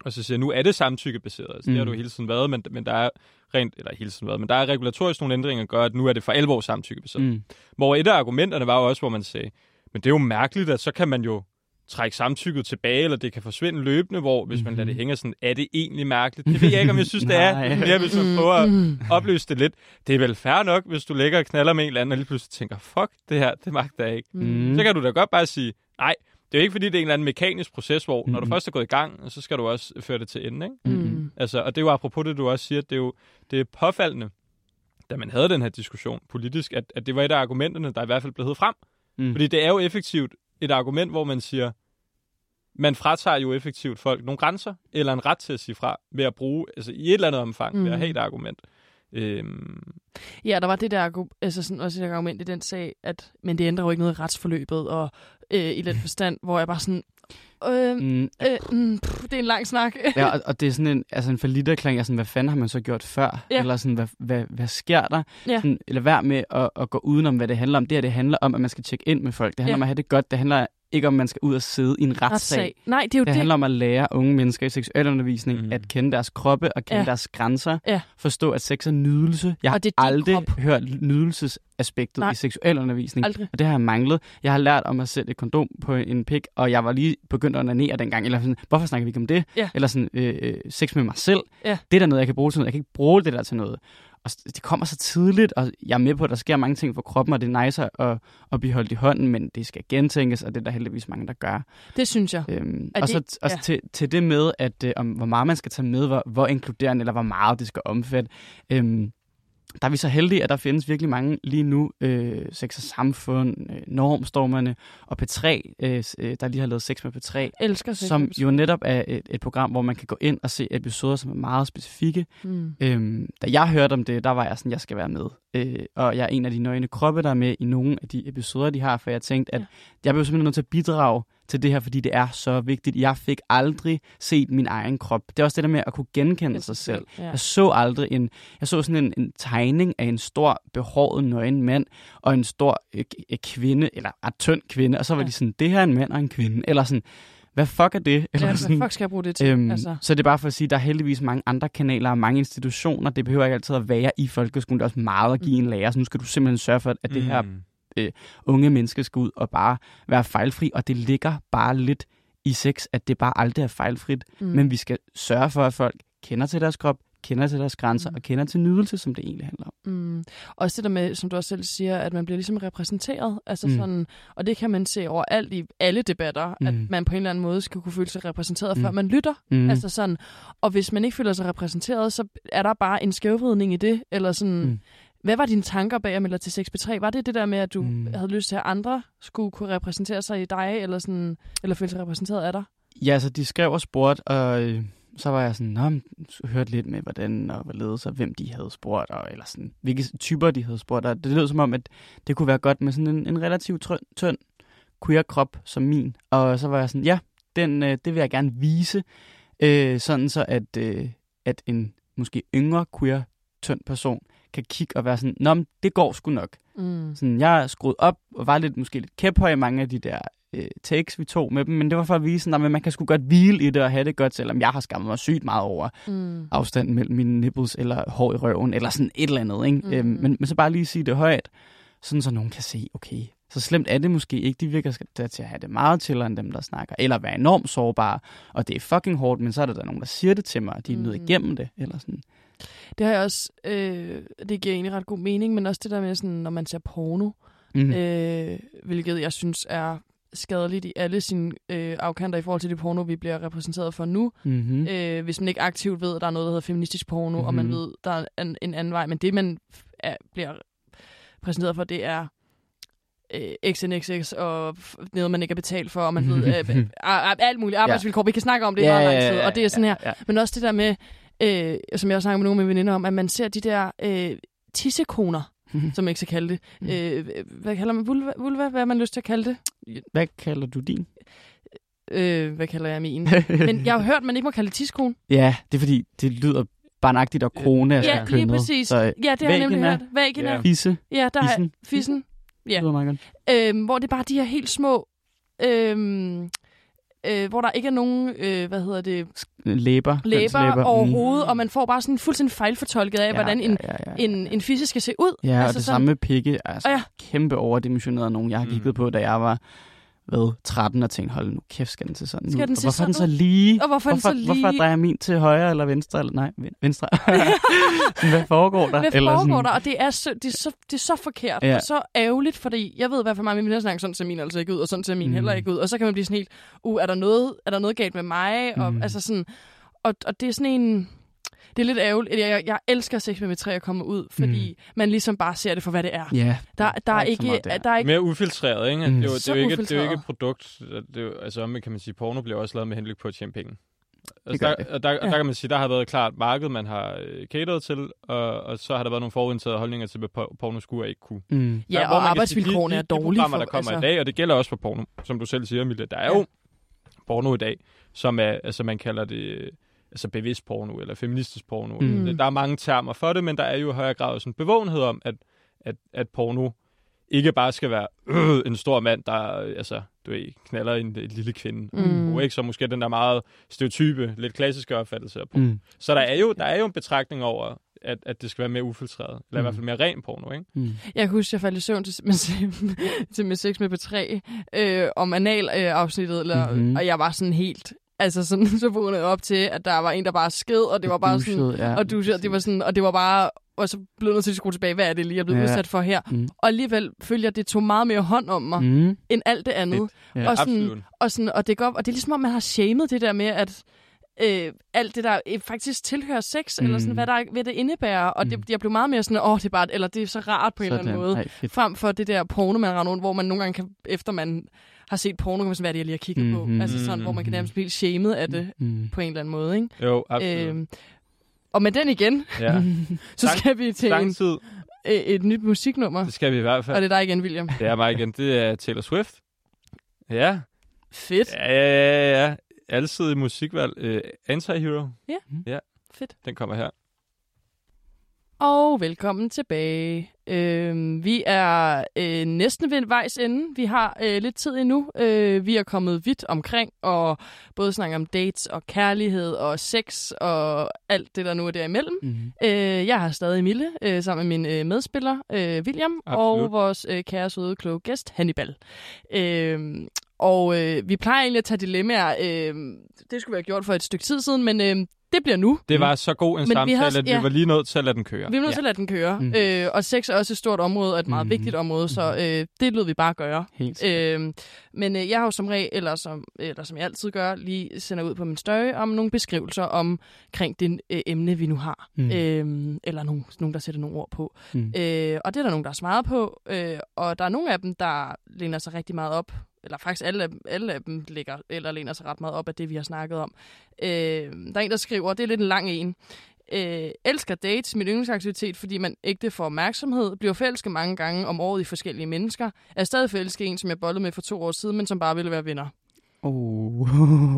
og så siger, nu er det samtykkebaseret. Altså, mm. Det har Mm. du hele tiden været, men, men der er rent, eller hele tiden været, men der er regulatorisk nogle ændringer, der gør, at nu er det for alvor samtykkebaseret. Mm. Hvor et af argumenterne var jo også, hvor man sagde, men det er jo mærkeligt, at så kan man jo trække samtykket tilbage, eller det kan forsvinde løbende, hvor hvis man lader det Mhm. hænge sådan, er det egentlig mærkeligt? Det ved jeg ikke, om jeg synes, det er. Det er mere, hvis man prøver at opløse det lidt. Det er vel fair nok, hvis du ligger og knaller med en eller anden, og lige pludselig tænker, fuck, det her, det magter jeg ikke. mm, Så kan du da godt bare sige, nej, det er jo ikke fordi, det er en eller anden mekanisk proces, hvor når du først er gået i gang, så skal du også føre det til ende. Ikke? mm, Altså, og det er jo apropos det, du også siger, det er jo det er påfaldende, da man havde den her diskussion politisk, at, at det var et af argumenterne, der i hvert fald blev hævet frem. Mm. Fordi det er jo effektivt et argument, hvor man siger, man fratager jo effektivt folk nogle grænser, eller en ret til at sige fra, ved at bruge, altså i et eller andet omfang, mm. ved at Mhm. have et argument. Øhm, Ja, der var det der, altså sådan, også et argument i den sag, at, men det ændrer jo ikke noget i retsforløbet, og øh, i den forstand, hvor jeg bare sådan, øh, Mm. øh, mm, pff, det er en lang snak. Ja, og, og det er sådan en, altså en forlitterklang af sådan, hvad fanden har man så gjort før? Ja. Eller sådan, hvad, hvad, hvad sker der? Ja. Sådan, eller vær med at, at gå udenom, hvad det handler om. Det her, det handler om, at man skal tjekke ind med folk. Det handler Ja. om at have det godt. Det handler ikke om, at man skal ud og sidde i en retssag. Retssag. Nej, det er jo Det det. handler om at lære unge mennesker i seksuel undervisning Mm. at kende deres kroppe og kende Ja. deres grænser. Ja. Forstå, at sex er nydelse. Jeg har Og det din aldrig krop. hørt nydelsesaspektet Nej. i seksuel undervisning. Aldrig. Og det har jeg manglet. Jeg har lært om at sætte et kondom på en pik, og jeg var lige begyndt at onanere dengang. Eller sådan, hvorfor snakker vi ikke om det? Ja. Eller sådan, øh, øh, sex med mig selv. Ja. Det er da noget, jeg kan bruge til noget. Jeg kan ikke bruge det der til noget. Og det kommer så tidligt, og jeg er med på, at der sker mange ting for kroppen, og det er nice at, at blive holdt i hånden, men det skal gentænkes, og det er der heldigvis mange, der gør. Det synes jeg. Øhm, og det- så også ja. til, til det med, at øh, om, hvor meget man skal tage med, hvor, hvor inkluderende eller hvor meget det skal omfatte. Øhm, der er vi så heldige, at der findes virkelig mange lige nu, øh, Sex og Samfund, øh, Normstormerne og P3, øh, øh, der lige har lavet Sex med P3, Elsker sex. som jo netop er et, et program, hvor man kan gå ind og se episoder, som er meget specifikke. Mm. Øhm, da jeg hørte om det, der var jeg sådan, jeg skal være med. Øh, og jeg er en af de nøgne kroppe, der er med i nogle af de episoder, de har, for jeg tænkte, at Ja. Jeg blev simpelthen nødt til at bidrage til det her, fordi det er så vigtigt. Jeg fik aldrig set min egen krop. Det er også det der med at kunne genkende sig selv. Ja. Jeg så aldrig en, jeg så sådan en, en tegning af en stor, behåret, nøgen mand, og en stor øh, øh, kvinde, eller ret tynd kvinde, og så var Ja. de sådan, det her er en mand og en kvinde, eller sådan, hvad fuck er det? Eller Ja, sådan, hvad fuck skal jeg bruge det til? Øhm, altså. Så det er bare for at sige, at der er heldigvis mange andre kanaler og mange institutioner. Det behøver ikke altid at være i folkeskolen. Det er også meget at give en lærer. Så nu skal du simpelthen sørge for, at det her mm. unge menneske skal ud og bare være fejlfri. Og det ligger bare lidt i sex, at det bare aldrig er fejlfrit. Mm. Men vi skal sørge for, at folk kender til deres krop, kender til deres grænser Mm. og kender til nydelse, som det egentlig handler om. Mm. Også det der med, som du også selv siger, at man bliver ligesom repræsenteret. Altså Mm. sådan, og det kan man se overalt i alle debatter, mm. at man på en eller anden måde skal kunne føle sig repræsenteret. Mm. før man lytter. Mm. Altså sådan, og hvis man ikke føler sig repræsenteret, så er der bare en skævvridning i det. Eller sådan, mm. Hvad var dine tanker bag at melde dig til 6B3? Var det det der med, at du mm. Havde lyst til, at andre skulle kunne repræsentere sig i dig, eller, sådan, eller føle sig repræsenteret af dig? Ja, altså de skrev og spurgte, og øh, så var jeg sådan, Nå, men, så hørte lidt med, hvordan og hvorledes, og hvem de havde spurgt, og, eller sådan, hvilke typer de havde spurgt. Og det lød som om, at det kunne være godt med sådan en, en relativt tynd, tynd queer-krop som min. Og så var jeg sådan, ja, den, øh, det vil jeg gerne vise, øh, sådan så at, øh, at en måske yngre queer tynd person, kan kigge og være sådan, Nå, men det går sgu nok. Mm. Sådan, jeg er skruet op og var lidt, måske lidt kæphøj i mange af de der øh, takes, vi tog med dem, men det var for at vise, at man kan sgu godt hvile i det og have det godt, selvom jeg har skammet mig sygt meget over Mm. afstanden mellem mine nipples eller hår i røven, eller sådan et eller andet. Ikke? Mm. Øhm, men, men så bare lige sige det højt, sådan så nogen kan se, okay, så slemt er det måske ikke. De virker skal- til at have det meget til end dem, der snakker. Eller være enormt sårbare, og det er fucking hårdt, men så er der, der nogen, der siger det til mig, og de er nødt Mhm. igennem det. Eller sådan. Det har jeg også, øh, det giver egentlig ret god mening, men også det der med, sådan, når man ser porno, Mm. mm. øh, hvilket jeg synes er skadeligt i alle sine øh, afkanter i forhold til det porno, vi bliver repræsenteret for nu. Mm-hmm. Mm. Øh, hvis man ikke aktivt ved, at der er noget, der hedder feministisk porno, mm. og man Mhm. ved, der er en, en anden vej, men det, man er, bliver præsenteret for, det er øh, XNXX og noget, man ikke er betalt for, og man ved øh, alt muligt arbejdsvilkår. Vi kan snakke om det i meget lang tid, og det er sådan her. Ja, ja. Men også det der med, øh, som jeg også snakker med nogle af mine veninder om, at man ser de der øh, tissekoner, som jeg ikke skal kalde det. Mm. Øh, hvad kalder man? Vulva? vulva? Hvad har man lyst til at kalde det? Hvad kalder du din? Øh, hvad kalder jeg min? Men jeg har hørt, at man ikke må kalde det tissekone. Ja, det er fordi, det lyder barnagtigt og krone er Ja, lige kønnet. præcis. Så Ja, det har jeg nemlig Vagina. hørt. Vagina. Ja. fisse, Ja, der er fissen, fissen. Ja. det lyder meget godt. Øhm, hvor det er bare de her helt små... Øhm, øh, hvor der ikke er nogen, øh, hvad hedder det, Læber. læber kønslæber. overhovedet, og man får bare sådan fuldstændig fejlfortolket af, Ja, hvordan en, ja, ja, ja. en, en fisse skal se ud. Ja, altså og det sådan- samme med pikke altså ja. kæmpe overdimensioneret nogen, jeg har Mm. kigget på, da jeg var hvad, 13 og tænkte, hold nu kæft, skal den til sådan Skal den Og se hvorfor er den så sådan lige? Og hvorfor er den hvorfor, så lige... hvorfor drejer min til højre eller venstre? Eller, nej, ven- venstre. Sådan, hvad foregår der? Hvad eller foregår der? Og det er, så, det, er så, det er så forkert Ja. og så ærgerligt, fordi jeg ved i hvert fald, at mine venner snakker, sådan ser min altså ikke ud, og sådan ser min Mm. heller ikke ud. Og så kan man blive sådan helt, uh, er der noget, er der noget galt med mig? Og, Mm. altså sådan, og, og det er sådan en... Det er lidt ærgerligt. Jeg, jeg, jeg elsker sex med mit træ at komme ud, fordi mm. man ligesom bare ser det for, hvad det er. Ja, Der, der, er ikke der. der er ikke... Mere ufiltreret, ikke? Mm. Det, er jo, det, Så er jo ikke, det er jo ikke et produkt. Det er jo, altså, omvendt kan man sige, porno bliver også lavet med henblik på at tjene penge. Altså, der, og der, Ja. der kan man sige, der har været et klart marked, man har øh, cateret til, og, og så har der været nogle forudindtaget holdninger til, hvad por- porno skulle og ikke kunne. mm. Ja, Der- og man arbejdsvilkårene er de, de dårlige programmer, for... der kommer altså, i dag, og det gælder også for porno, som du selv siger, Emilie. Der er Ja. jo porno i dag, som er, altså man kalder det altså bevidst porno, eller feministisk porno. Mm. Mm. Der er mange termer for det, men der er jo i højere grad sådan en bevågenhed om, at, at, at porno ikke bare skal være øh, en stor mand, der øh, altså, du ved, knaller en, en lille kvinde. Mm. Mm. Ikke så måske den der meget stereotype, lidt klassiske opfattelse af porno. Mm. Så der er, jo, der er jo en betragtning over, at, at det skal være mere ufiltreret. Eller i Mm. hvert fald mere ren porno, ikke? Mm. Jeg kan huske, jeg faldt i søvn til, med, til med sex med P3 øh, om anal-afsnittet, eller, Mhm. mm-hmm. og jeg var sådan helt... Altså sådan, så vågnede jeg op til, at der var en, der bare sked, og det var bare sådan... Duschet, ja. Og du det var sådan, og det var bare... Og så blev jeg nødt til at skrue tilbage, hvad er det lige, jeg er blevet Ja. udsat for her? Mm. Og alligevel følte jeg, at det tog meget mere hånd om mig, mm. Mm. end alt det andet. Ja. og, sådan, Absolut. og, sådan, og, det går, og det er ligesom, om man har shamed det der med, at øh, alt det der øh, faktisk tilhører sex, mm. eller sådan, Mm. hvad, der, hvad det indebærer. Og Mm. det, jeg blev meget mere sådan, åh, det er bare, eller det er så rart på en eller anden måde. Ej, fedt. Frem for det der porno, man render rundt, hvor man nogle gange kan, efter man har set porno, kan man sådan, hvad det, jeg lige har kigget mm-hmm. Mhm. på? Altså sådan, hvor man kan nærmest blive shamed af det Mm. på en eller anden måde, ikke? Jo, absolut. Øhm, og med den igen, ja. så Lang- skal vi til en, øh, et nyt musiknummer. det skal vi i hvert fald. Og det er dig igen, William. Det er mig igen. Det er Taylor Swift. Ja. Fedt. Ja, ja, ja, ja. Altid musikvalg. Uh, Anti-Hero. Fedt. Den kommer her. Og velkommen tilbage. Øh, vi er øh, næsten ved vejs ende. Vi har øh, lidt tid endnu. Øh, vi er kommet vidt omkring og både snakker om dates og kærlighed og sex og alt det, der nu er derimellem. Mm. Øh, jeg har stadig Mille øh, sammen med min øh, medspiller øh, William Absolut. og vores øh, kære søde kloge gæst Hannibal. Øh, og øh, vi plejer egentlig at tage dilemmaer. Øh, det skulle vi have gjort for et stykke tid siden, men øh, det bliver nu. Det var så god en Men vi samtale, har- at vi ja. var lige nødt til at lade den køre. Vi er nødt til at lade den køre. Mm. Øh, og sex er også et stort område, og et meget Mhm. mm. vigtigt område, så øh, det lød vi bare gøre. Helt. Øh, men øh, jeg har jo som regel, eller som, eller som jeg altid gør, lige sender ud på min støj om nogle beskrivelser omkring det øh, emne, vi nu har. Mm. Øh, eller nogen, nogen, der sætter nogle ord på. Mm. Øh, og det er der nogen, der har svaret på. Øh, og der er nogle af dem, der læner sig rigtig meget op. Eller faktisk alle, alle af dem ligger, eller læner sig ret meget op af det, vi har snakket om. Øh, der er en, der skriver, det er lidt en lang en. Øh, elsker dates, min yndlingsaktivitet, fordi man ikke får opmærksomhed. Bliver forelsket mange gange om året i forskellige mennesker. Er stadig forelsket en, som jeg bollede med for to år siden, men som bare ville være venner. Oh.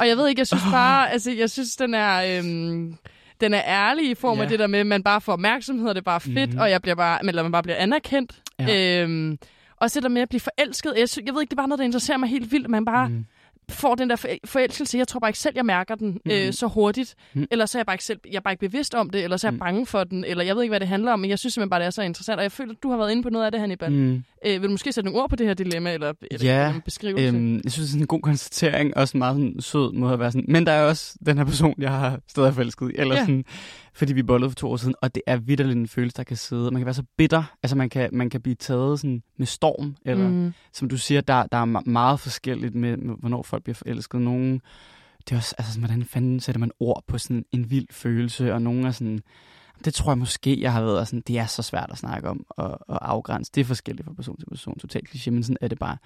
Og jeg ved ikke, jeg synes bare, altså jeg synes, den er... Øhm, den er ærlig i form ja. af det der med, at man bare får opmærksomhed, og det er bare fedt, Mhm. mm-hmm. og jeg bliver bare, eller man bare bliver anerkendt. Ja. Øhm, også det der med at blive forelsket. Jeg, jeg ved ikke, det er bare noget, der interesserer mig helt vildt, man bare mm. Mm. får den der for- forelskelse. Jeg tror bare ikke selv, jeg mærker den mm. øh, så hurtigt. Mm. Eller så er jeg bare ikke selv, jeg er bare ikke bevidst om det, eller så er jeg Mhm. bange for den, eller jeg ved ikke, hvad det handler om, men jeg synes simpelthen bare, det er så interessant, og jeg føler, at du har været inde på noget af det, Hannibal. Mm. Mm. Øh, vil du måske sætte nogle ord på det her dilemma, eller, eller Ja, en beskrivelse? Øhm, jeg synes, det er en god konstatering, også en meget sådan, sød måde at være sådan. Men der er også den her person, jeg har stadig forelsket i, eller ja. sådan, fordi vi bollede for to år siden, og det er vidderligt en følelse, der kan sidde. Man kan være så bitter, altså man kan, man kan blive taget sådan med storm, eller Mm. som du siger, der, der er me- meget forskelligt med, med, hvornår folk bliver forelsket. Nogle, det er også, altså sådan, hvordan fanden sætter man ord på sådan en vild følelse, og nogle er sådan, det tror jeg måske, jeg har været, og sådan, det er så svært at snakke om og, og afgrænse. Det er forskelligt fra person til person, totalt kliché, men sådan er det bare.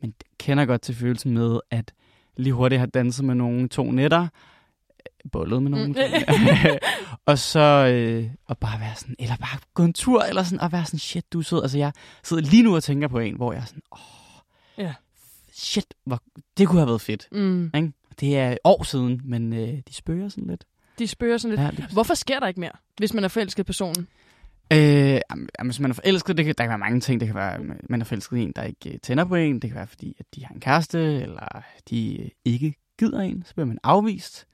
Men kender godt til følelsen med, at lige hurtigt have danset med nogen to nætter, bollet med nogen, Mm. og så øh, og bare være sådan, eller bare gå en tur, eller sådan, og være sådan, shit, du er sød. Altså jeg sidder lige nu og tænker på en, hvor jeg er sådan, åh, Ja. shit, hvor, det kunne have været fedt. Mm. Ikke? Det er år siden, men øh, de spørger sådan lidt. De spørger sådan lidt, Ja, det, hvorfor sker der ikke mere, hvis man er forelsket personen? Øh, jamen, hvis man er forelsket, det kan, der kan være mange ting. Det kan være, man er forelsket i en, der ikke øh, tænder på en. Det kan være, fordi at de har en kæreste, eller de øh, ikke gider en. Så bliver man afvist.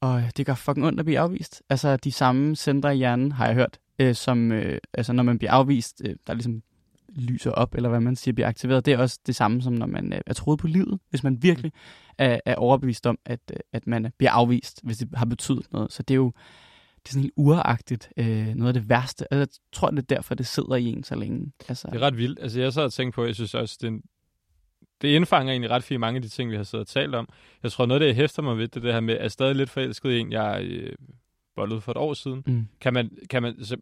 Og det gør fucking ondt at blive afvist. Altså, de samme centre i hjernen, har jeg hørt, øh, som, øh, altså, når man bliver afvist, øh, der ligesom lyser op, eller hvad man siger, bliver aktiveret. Det er også det samme, som når man øh, er troet på livet. Hvis man virkelig er, er overbevist om, at, øh, at man bliver afvist, hvis det har betydet noget. Så det er jo, det er sådan helt uragtigt. Øh, noget af det værste. Altså, jeg tror, det er derfor, det sidder i en så længe. Altså, Det er ret vildt. Altså, jeg sad og tænkte på, jeg synes også, det, er en- det indfanger egentlig ret fint mange af de ting, vi har siddet og talt om. Jeg tror, noget af det, jeg hæfter mig ved, det er det her med, at jeg er stadig lidt forelsket i en, jeg øh, bollede for et år siden. Mm. Kan man, kan man, så,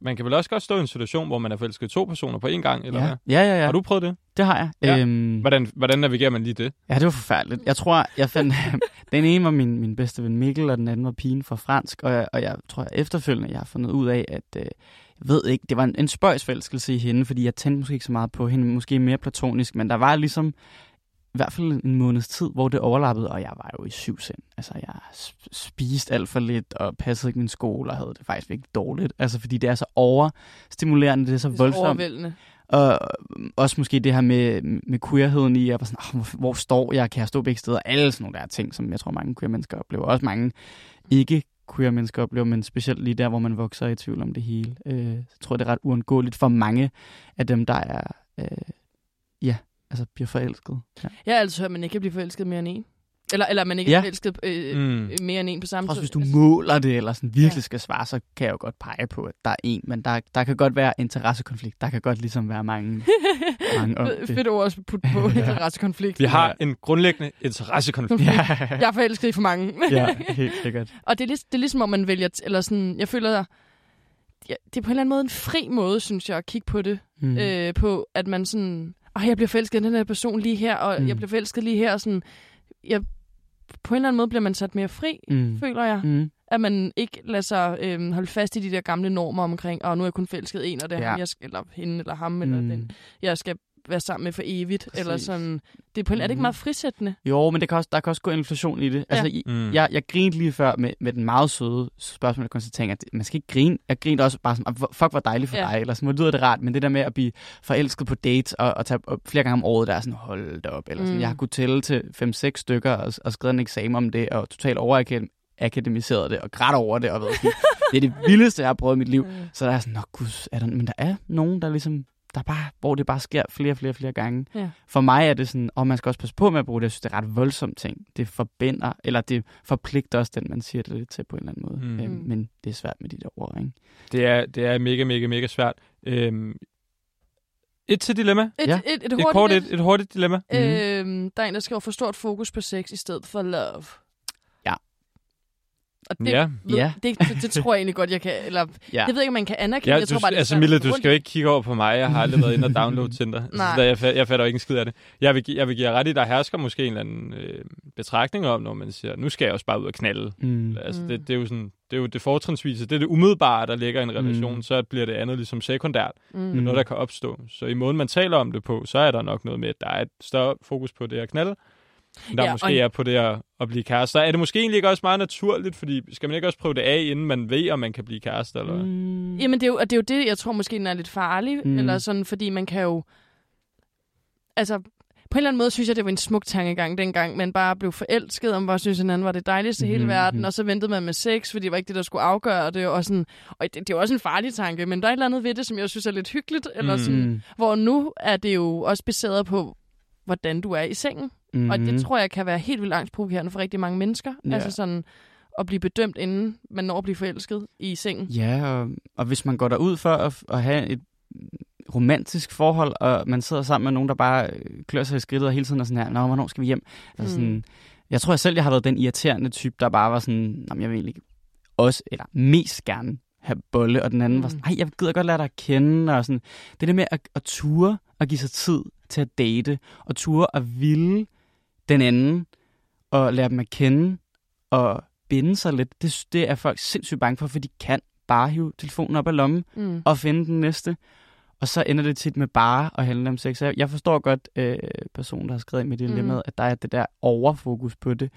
man kan vel også godt stå i en situation, hvor man er forelsket to personer på én gang, eller ja. hvad? ja, ja, ja. Har du prøvet det? Det har jeg. Ja. Øhm, Hvordan, hvordan navigerer man lige det? Ja, det var forfærdeligt. Jeg tror, jeg fandt... den ene var min, min bedste ven Mikkel, og den anden var pigen fra fransk. Og jeg, og jeg tror, jeg efterfølgende, jeg har fundet ud af, at... Øh, ved ikke, det var en, en spøjsforelskelse i hende, fordi jeg tændte måske ikke så meget på hende, måske mere platonisk, men der var ligesom i hvert fald en måneds tid, hvor det overlappede, og jeg var jo i syv sind. Altså, jeg sp- spiste alt for lidt, og passede ikke min skole, og havde det faktisk virkelig dårligt. Altså, fordi det er så overstimulerende, det er så Det er så voldsomt. overvældende. Og øh, også måske det her med, med queerheden i, at jeg var sådan, oh, hvor, hvor står jeg? Kan jeg stå begge steder? Alle sådan nogle der ting, som jeg tror, mange queer mennesker oplever. Også mange ikke queer mennesker oplever, men specielt lige der, hvor man vokser i tvivl om det hele. Øh, så tror jeg, det er ret uundgåeligt for mange af dem, der er, øh, ja, altså bliver forelsket. Ja. Jeg har altid hørt, at man ikke kan blive forelsket mere end en. Eller, eller at man ikke Ja. er forelsket øh, Mm. mm. mere end en på samme Også tid. hvis du Altså, måler det, eller sådan virkelig Ja. skal svare, så kan jeg jo godt pege på, at der er en, men der, der kan godt være interessekonflikt. Der kan godt ligesom være mange, mange om det. Fedt ord også putte på Ja. interessekonflikt. Vi har Ja. en grundlæggende interessekonflikt. Ja, Jeg er forelsket i for mange. ja, helt sikkert. Og det er, det er ligesom, om man vælger... t- Eller sådan, jeg føler, ja, det er på en eller anden måde en fri måde, synes jeg, at kigge på det. Mm. Øh, på, at man sådan... Ej, jeg bliver forelsket i den her person lige her, og mm. jeg bliver forelsket lige her. Og sådan, jeg, på en eller anden måde bliver man sat mere fri, Mm. føler jeg. Mm. At man ikke lader sig øh, holde fast i de der gamle normer omkring, og nu er jeg kun forelsket en, og det er ja. ham, jeg skal, eller hende, eller ham, mm. eller den, jeg skal være sammen med for evigt. Præcis. Eller sådan. Det er, på en, er det ikke Mhm. meget frisættende? Jo, men det kan også, der kan også gå inflation i det. Ja. Altså, Mm. jeg, jeg grinede lige før med, med den meget søde spørgsmål og konstatering, at man skal ikke grine. Jeg grinede også bare sådan, "Ah, fuck, hvor dejligt for Ja. dig, eller sådan, hvor lyder det rart, men det der med at blive forelsket på dates og, og tage op flere gange om året, der er sådan, hold da op, eller sådan. Mm. Jeg har kunnet tælle til 5-6 stykker og, og skrevet en eksamen om det, og totalt overakademiseret det, og grædt over det, og ved, sådan, det er det vildeste, jeg har prøvet i mit liv. Mm. Så der er sådan, nå gud, er der, men der er nogen, der ligesom, der er bare, hvor det bare sker flere, flere, flere gange. Ja. For mig er det sådan, og man skal også passe på med at bruge det, jeg synes, det er ret voldsomt ting. Det forbinder, eller det forpligter også den, man siger det lidt til på en eller anden måde. Mm. Mm. Øhm, Mm. men det er svært med de der ord, ikke? Det, er, det er mega, mega, mega svært. Øhm, et til dilemma. Et, Ja. et, et, Et, hurtigt kort, et. et, et hurtigt dilemma. Mhm. Øhm, der er en, der skriver for stort fokus på sex i stedet for love. Ja. Og det, Ja. ved, Ja. det, det, det, tror jeg egentlig godt, jeg kan... Eller, Ja. Jeg ved ikke, om man kan anerkende. Ja, jeg tror du, bare, det altså Mille, du skal jo ikke kigge over på mig. Jeg har aldrig været inde og downloade Tinder. Altså, Nej. så der, jeg, jeg fatter jo ikke en skid af det. Jeg vil, jeg vil give jer ret i, der hersker måske en eller anden øh, betragtning om, når man siger, nu skal jeg også bare ud og knalde. Mm. Altså, Mm. det, det, er jo sådan, det er jo det fortrinsvise. Det er det umiddelbare, der ligger i en relation. Mm. Så bliver det andet ligesom sekundært. Mm. Det er noget, der kan opstå. Så i måden, man taler om det på, så er der nok noget med, at der er et større fokus på det at knalde. Der Ja, måske og- er på det at, at blive kærester. Er det måske egentlig ikke også meget naturligt, fordi skal man ikke også prøve det af, inden man ved, om man kan blive kærester? Eller? Mm. Jamen, det er, jo, og det er jo det, jeg tror måske, den er lidt farlig. Mm. Mm. Eller sådan, fordi man kan jo... Altså, på en eller anden måde synes jeg, det var en smuk tankegang dengang, man bare blev forelsket, om bare synes hinanden var det dejligste i hele Mhm, verden, og så ventede man med sex, fordi det var ikke det, der skulle afgøre det. Og, sådan, og det, det er jo også en farlig tanke, men der er et eller andet ved det, som jeg synes er lidt hyggeligt. Eller Mm. sådan, Mm. Hvor nu er det jo også baseret på, hvordan du er i sengen. Mm. Og det Mhm. tror jeg kan være helt vildt angstprovokerende for rigtig mange mennesker. Ja. Altså sådan at blive bedømt, inden man når at blive forelsket i sengen. Ja, og, og hvis man går derud for at, at have et romantisk forhold, og man sidder sammen med nogen, der bare øh, klør sig i skridtet og hele tiden er sådan her, Nå, hvornår skal vi hjem? Altså Mm. sådan, jeg tror jeg selv, jeg har været den irriterende type, der bare var sådan, jeg vil egentlig også, eller mest gerne have bolle, og den anden mm. var sådan, ej, jeg gider godt lade dig at kende, og sådan, det der med at, at ture og give sig tid til at date, og ture og ville den anden, og lære dem at kende, og binde sig lidt, det, det er folk sindssygt bange for, for de kan bare hive telefonen op af lommen Mm. og finde den næste. Og så ender det tit med bare at handle om sex. Jeg- forstår godt øh, personen, der har skrevet med dilemmaet, Mm. at der er det der overfokus på det.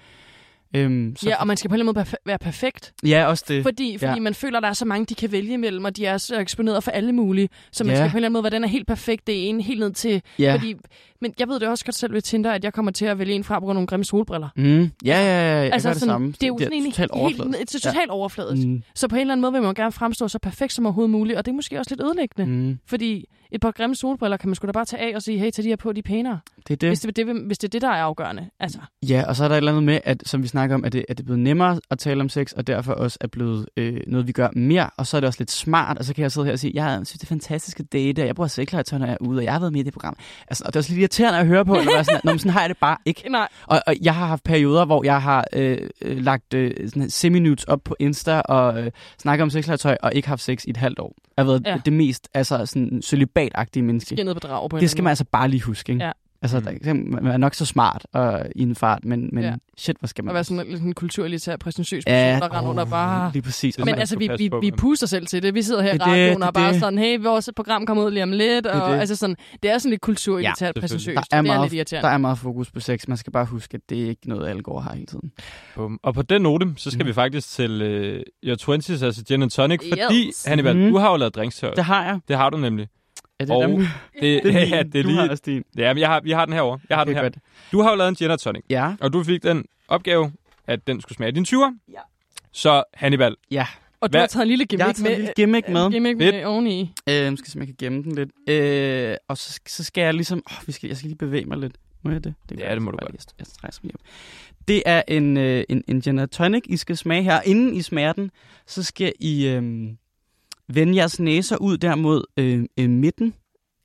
Øhm, så Ja, og man skal på en eller anden måde perfe- være perfekt. ja, også det. Fordi, fordi ja. man føler, at der er så mange, de kan vælge imellem, og de er så eksponeret for alle mulige. Så man Ja. skal på en eller anden måde være den er helt perfekt. Det er en helt ned til... ja. Fordi, men jeg ved det også godt selv ved Tinder, at jeg kommer til at vælge en fra på grund af nogle grimme solbriller. Mm, ja, ja, ja, jeg altså gør det sådan, samme. det er jo sådan en totalt helt, overfladisk. det er totalt overfladisk. Mm, Så på en eller anden måde vil man gerne fremstå så perfekt som overhovedet muligt, og det er måske også lidt ødelæggende. mm, Fordi et par grimme solbriller kan man sgu da bare tage af og sige, hey, tag de her på, de er pænere. det er det. Hvis det, det, hvis det er det, der er afgørende. Altså, Ja, og så er der et eller andet med, at, som vi snakker om, at det, at det er blevet nemmere at tale om sex, og derfor også er blevet øh, noget, vi gør mere. Og så er det også lidt smart, og så kan jeg sidde her og sige, jeg synes, det er fantastisk at date, og jeg bruger sexlegetøj, når jeg er ude, og jeg har været med i det program. Altså, og det er også lidt irriterende at høre på, eller sådan, at, "Nå, men sådan har jeg det bare ikke. nej, Og, og jeg har haft perioder, hvor jeg har øh, øh, lagt øh, semi-nudes op på Insta og øh, snakket om sexlegetøj, og ikke haft sex i et halvt år. Jeg har været Ja. det mest altså, sådan, celibatagtige menneske. skinnet bedrag på Det skal man altså bare lige huske, ikke? Ja. Altså, Mm. der, man er nok så smart og i en fart, men, men Ja. shit, hvor skal man... At være sådan lidt en kulturelitær, præsentøs person, ja, der render rundt og bare... Lige præcis. Det Og Men altså, vi, vi, vi puster selv til det. Vi sidder her i Det er det, radioen det og er bare det. sådan, hey, vores program kommer ud lige om lidt. er Og, det. altså sådan, det er sådan lidt kulturelitært Ja, præsentøst. der Det er, er meget, lidt irriterende. der er meget fokus på sex. Man skal bare huske, at det er ikke noget, alle går og har hele tiden. Bum. Og på den note, så skal Mm. vi faktisk til øh, Your 20's, altså Gin and Tonic, fordi, Yes. Hannibal, Mm. du har jo lavet drinks til os. Det har jeg. Det har du nemlig. Er det Og dem? Det, Det er ja, det er Du lige... har også din. Ja, men jeg har, vi har den herovre. Jeg har Okay, den her. godt. Du har jo lavet en Gin and Tonic, Ja. og du fik den opgave, at den skulle smage din 20'er. Ja. Så Hannibal, Ja. Og du Hvad- har taget en lille Jeg har gimmick taget en med. lille gimmick med. Gimmick med oveni. Øh, skal jeg se, om jeg kan gemme den lidt. Øh, og så, så skal jeg ligesom... Åh, vi skal, jeg skal lige bevæge mig lidt. Må jeg det? det Ja, det må du godt. Jeg, jeg rejser mig op. Det er en, øh, en, en gin and tonic, I skal smage her. Inden I smager den, så skal I øh, vende jeres næser ud der mod øh, øh, midten.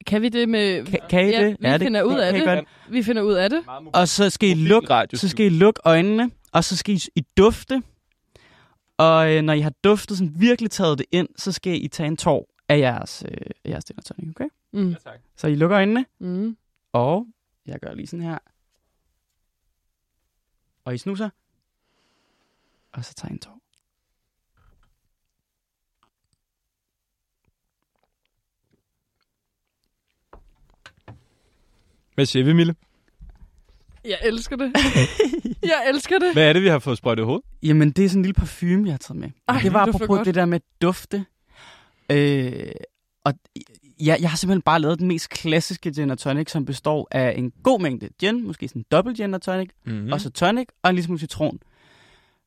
Kan vi det med... Kan, kan I Ja, det? vi Er det? finder ud af det. godt? Vi finder ud af det. Og så skal I lukke så skal I lukke øjnene, og så skal I, I dufte. Og øh, når I har duftet, sådan virkelig taget det ind, så skal I tage en tår af jeres, øh, jeres and tonic, okay? Mm. Ja, tak. Så I lukker øjnene, Mm. og jeg gør lige sådan her. Og I snuser. Og så tager I en tår. Hvad siger vi, Mille? Jeg elsker det. jeg elsker det. Hvad er det, vi har fået sprøjtet i hovedet? Jamen, det er sådan en lille parfume, jeg har taget med. Ej, det var det dufter apropos godt. det der med dufte. Øh, og jeg, jeg har simpelthen bare lavet den mest klassiske gin and tonic, som består af en god mængde gin, måske sådan en dobbelt gin and tonic, Mm-hmm. mm. og så tonic og en lille smule citron.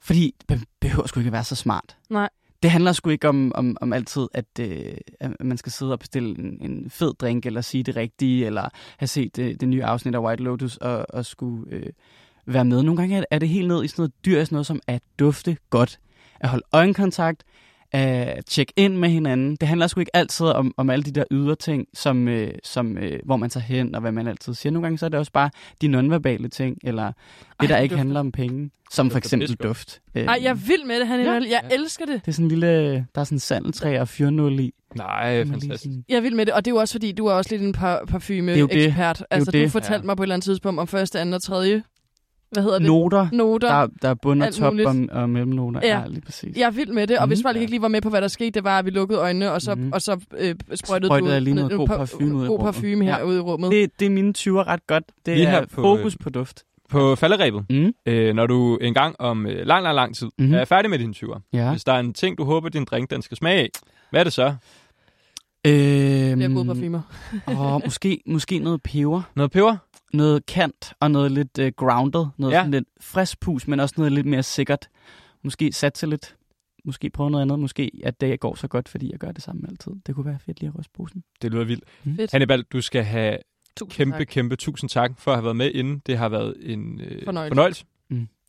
Fordi det behøver sgu ikke at være så smart. Nej. Det handler sgu ikke om, om, om altid, at, øh, at man skal sidde og bestille en, en fed drink, eller sige det rigtige, eller have set det, det nye afsnit af White Lotus, og, og skulle øh, være med. Nogle gange er det, er det helt ned i sådan noget dyr, sådan noget som at dufte godt, at holde øjenkontakt, at tjekke ind med hinanden. Det handler sgu ikke altid om, om alle de der ydre ting, som, øh, som, øh, hvor man tager hen, og hvad man altid siger. Nogle gange så er det også bare de nonverbale ting, eller det, Ej, der ikke dufter. handler om penge, som for eksempel pissegodt. duft. Øh, Ej, jeg er vild med det, Hannibal. Ja. Jeg elsker det. Det er sådan en lille, der er sådan en sandeltræ og fyrnål i. Nej, fantastisk. sådan- Jeg er vild med det, og det er jo også fordi, du er også lidt en par er parfume-ekspert. Altså, det. du fortalte Ja. mig på et eller andet tidspunkt om første, anden og tredje. Hvad hedder det? Noter, Noter. der, der er bund og top muligt. og, og mellemnoter. Ja. Ja, lige præcis. Jeg er vild med det, og hvis Mhm. folk ikke lige var med på, hvad der skete, det var, at vi lukkede øjnene, og så, Mhm. og så øh, sprøjtede, Sprøjtede du lige noget god par- parfume ud i god rummet. parfume her Ja. ude i rummet. Det, det er mine 20'er ret godt. Det Vi er på, fokus på duft. På falderæbet, Mm. øh, når du en gang om øh, lang, lang, lang tid Mhm. er færdig med dine 20'er. Ja. Hvis der er en ting, du håber, din drink den skal smage af, hvad er det så? Øhm, Flere gode parfumer. og måske, måske noget peber. Noget peber? Noget kant og noget lidt uh, grounded. Noget Ja. ja. sådan lidt frisk pus, men også noget lidt mere sikkert. Måske satse lidt. Måske prøve noget andet. Måske at det går så godt, fordi jeg gør det samme altid. Det kunne være fedt lige at ryste posen. Det lyder vildt. Fedt. Hannibal, du skal have Tusind kæmpe, tak. kæmpe tusind tak for at have været med inden. Det har været en øh, Fornøjelse. fornøjelse.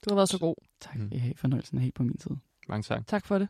Du har været så god. Tak. Mm. Mm. Jeg har fornøjelsen er helt på min side. Mange tak. Tak for det.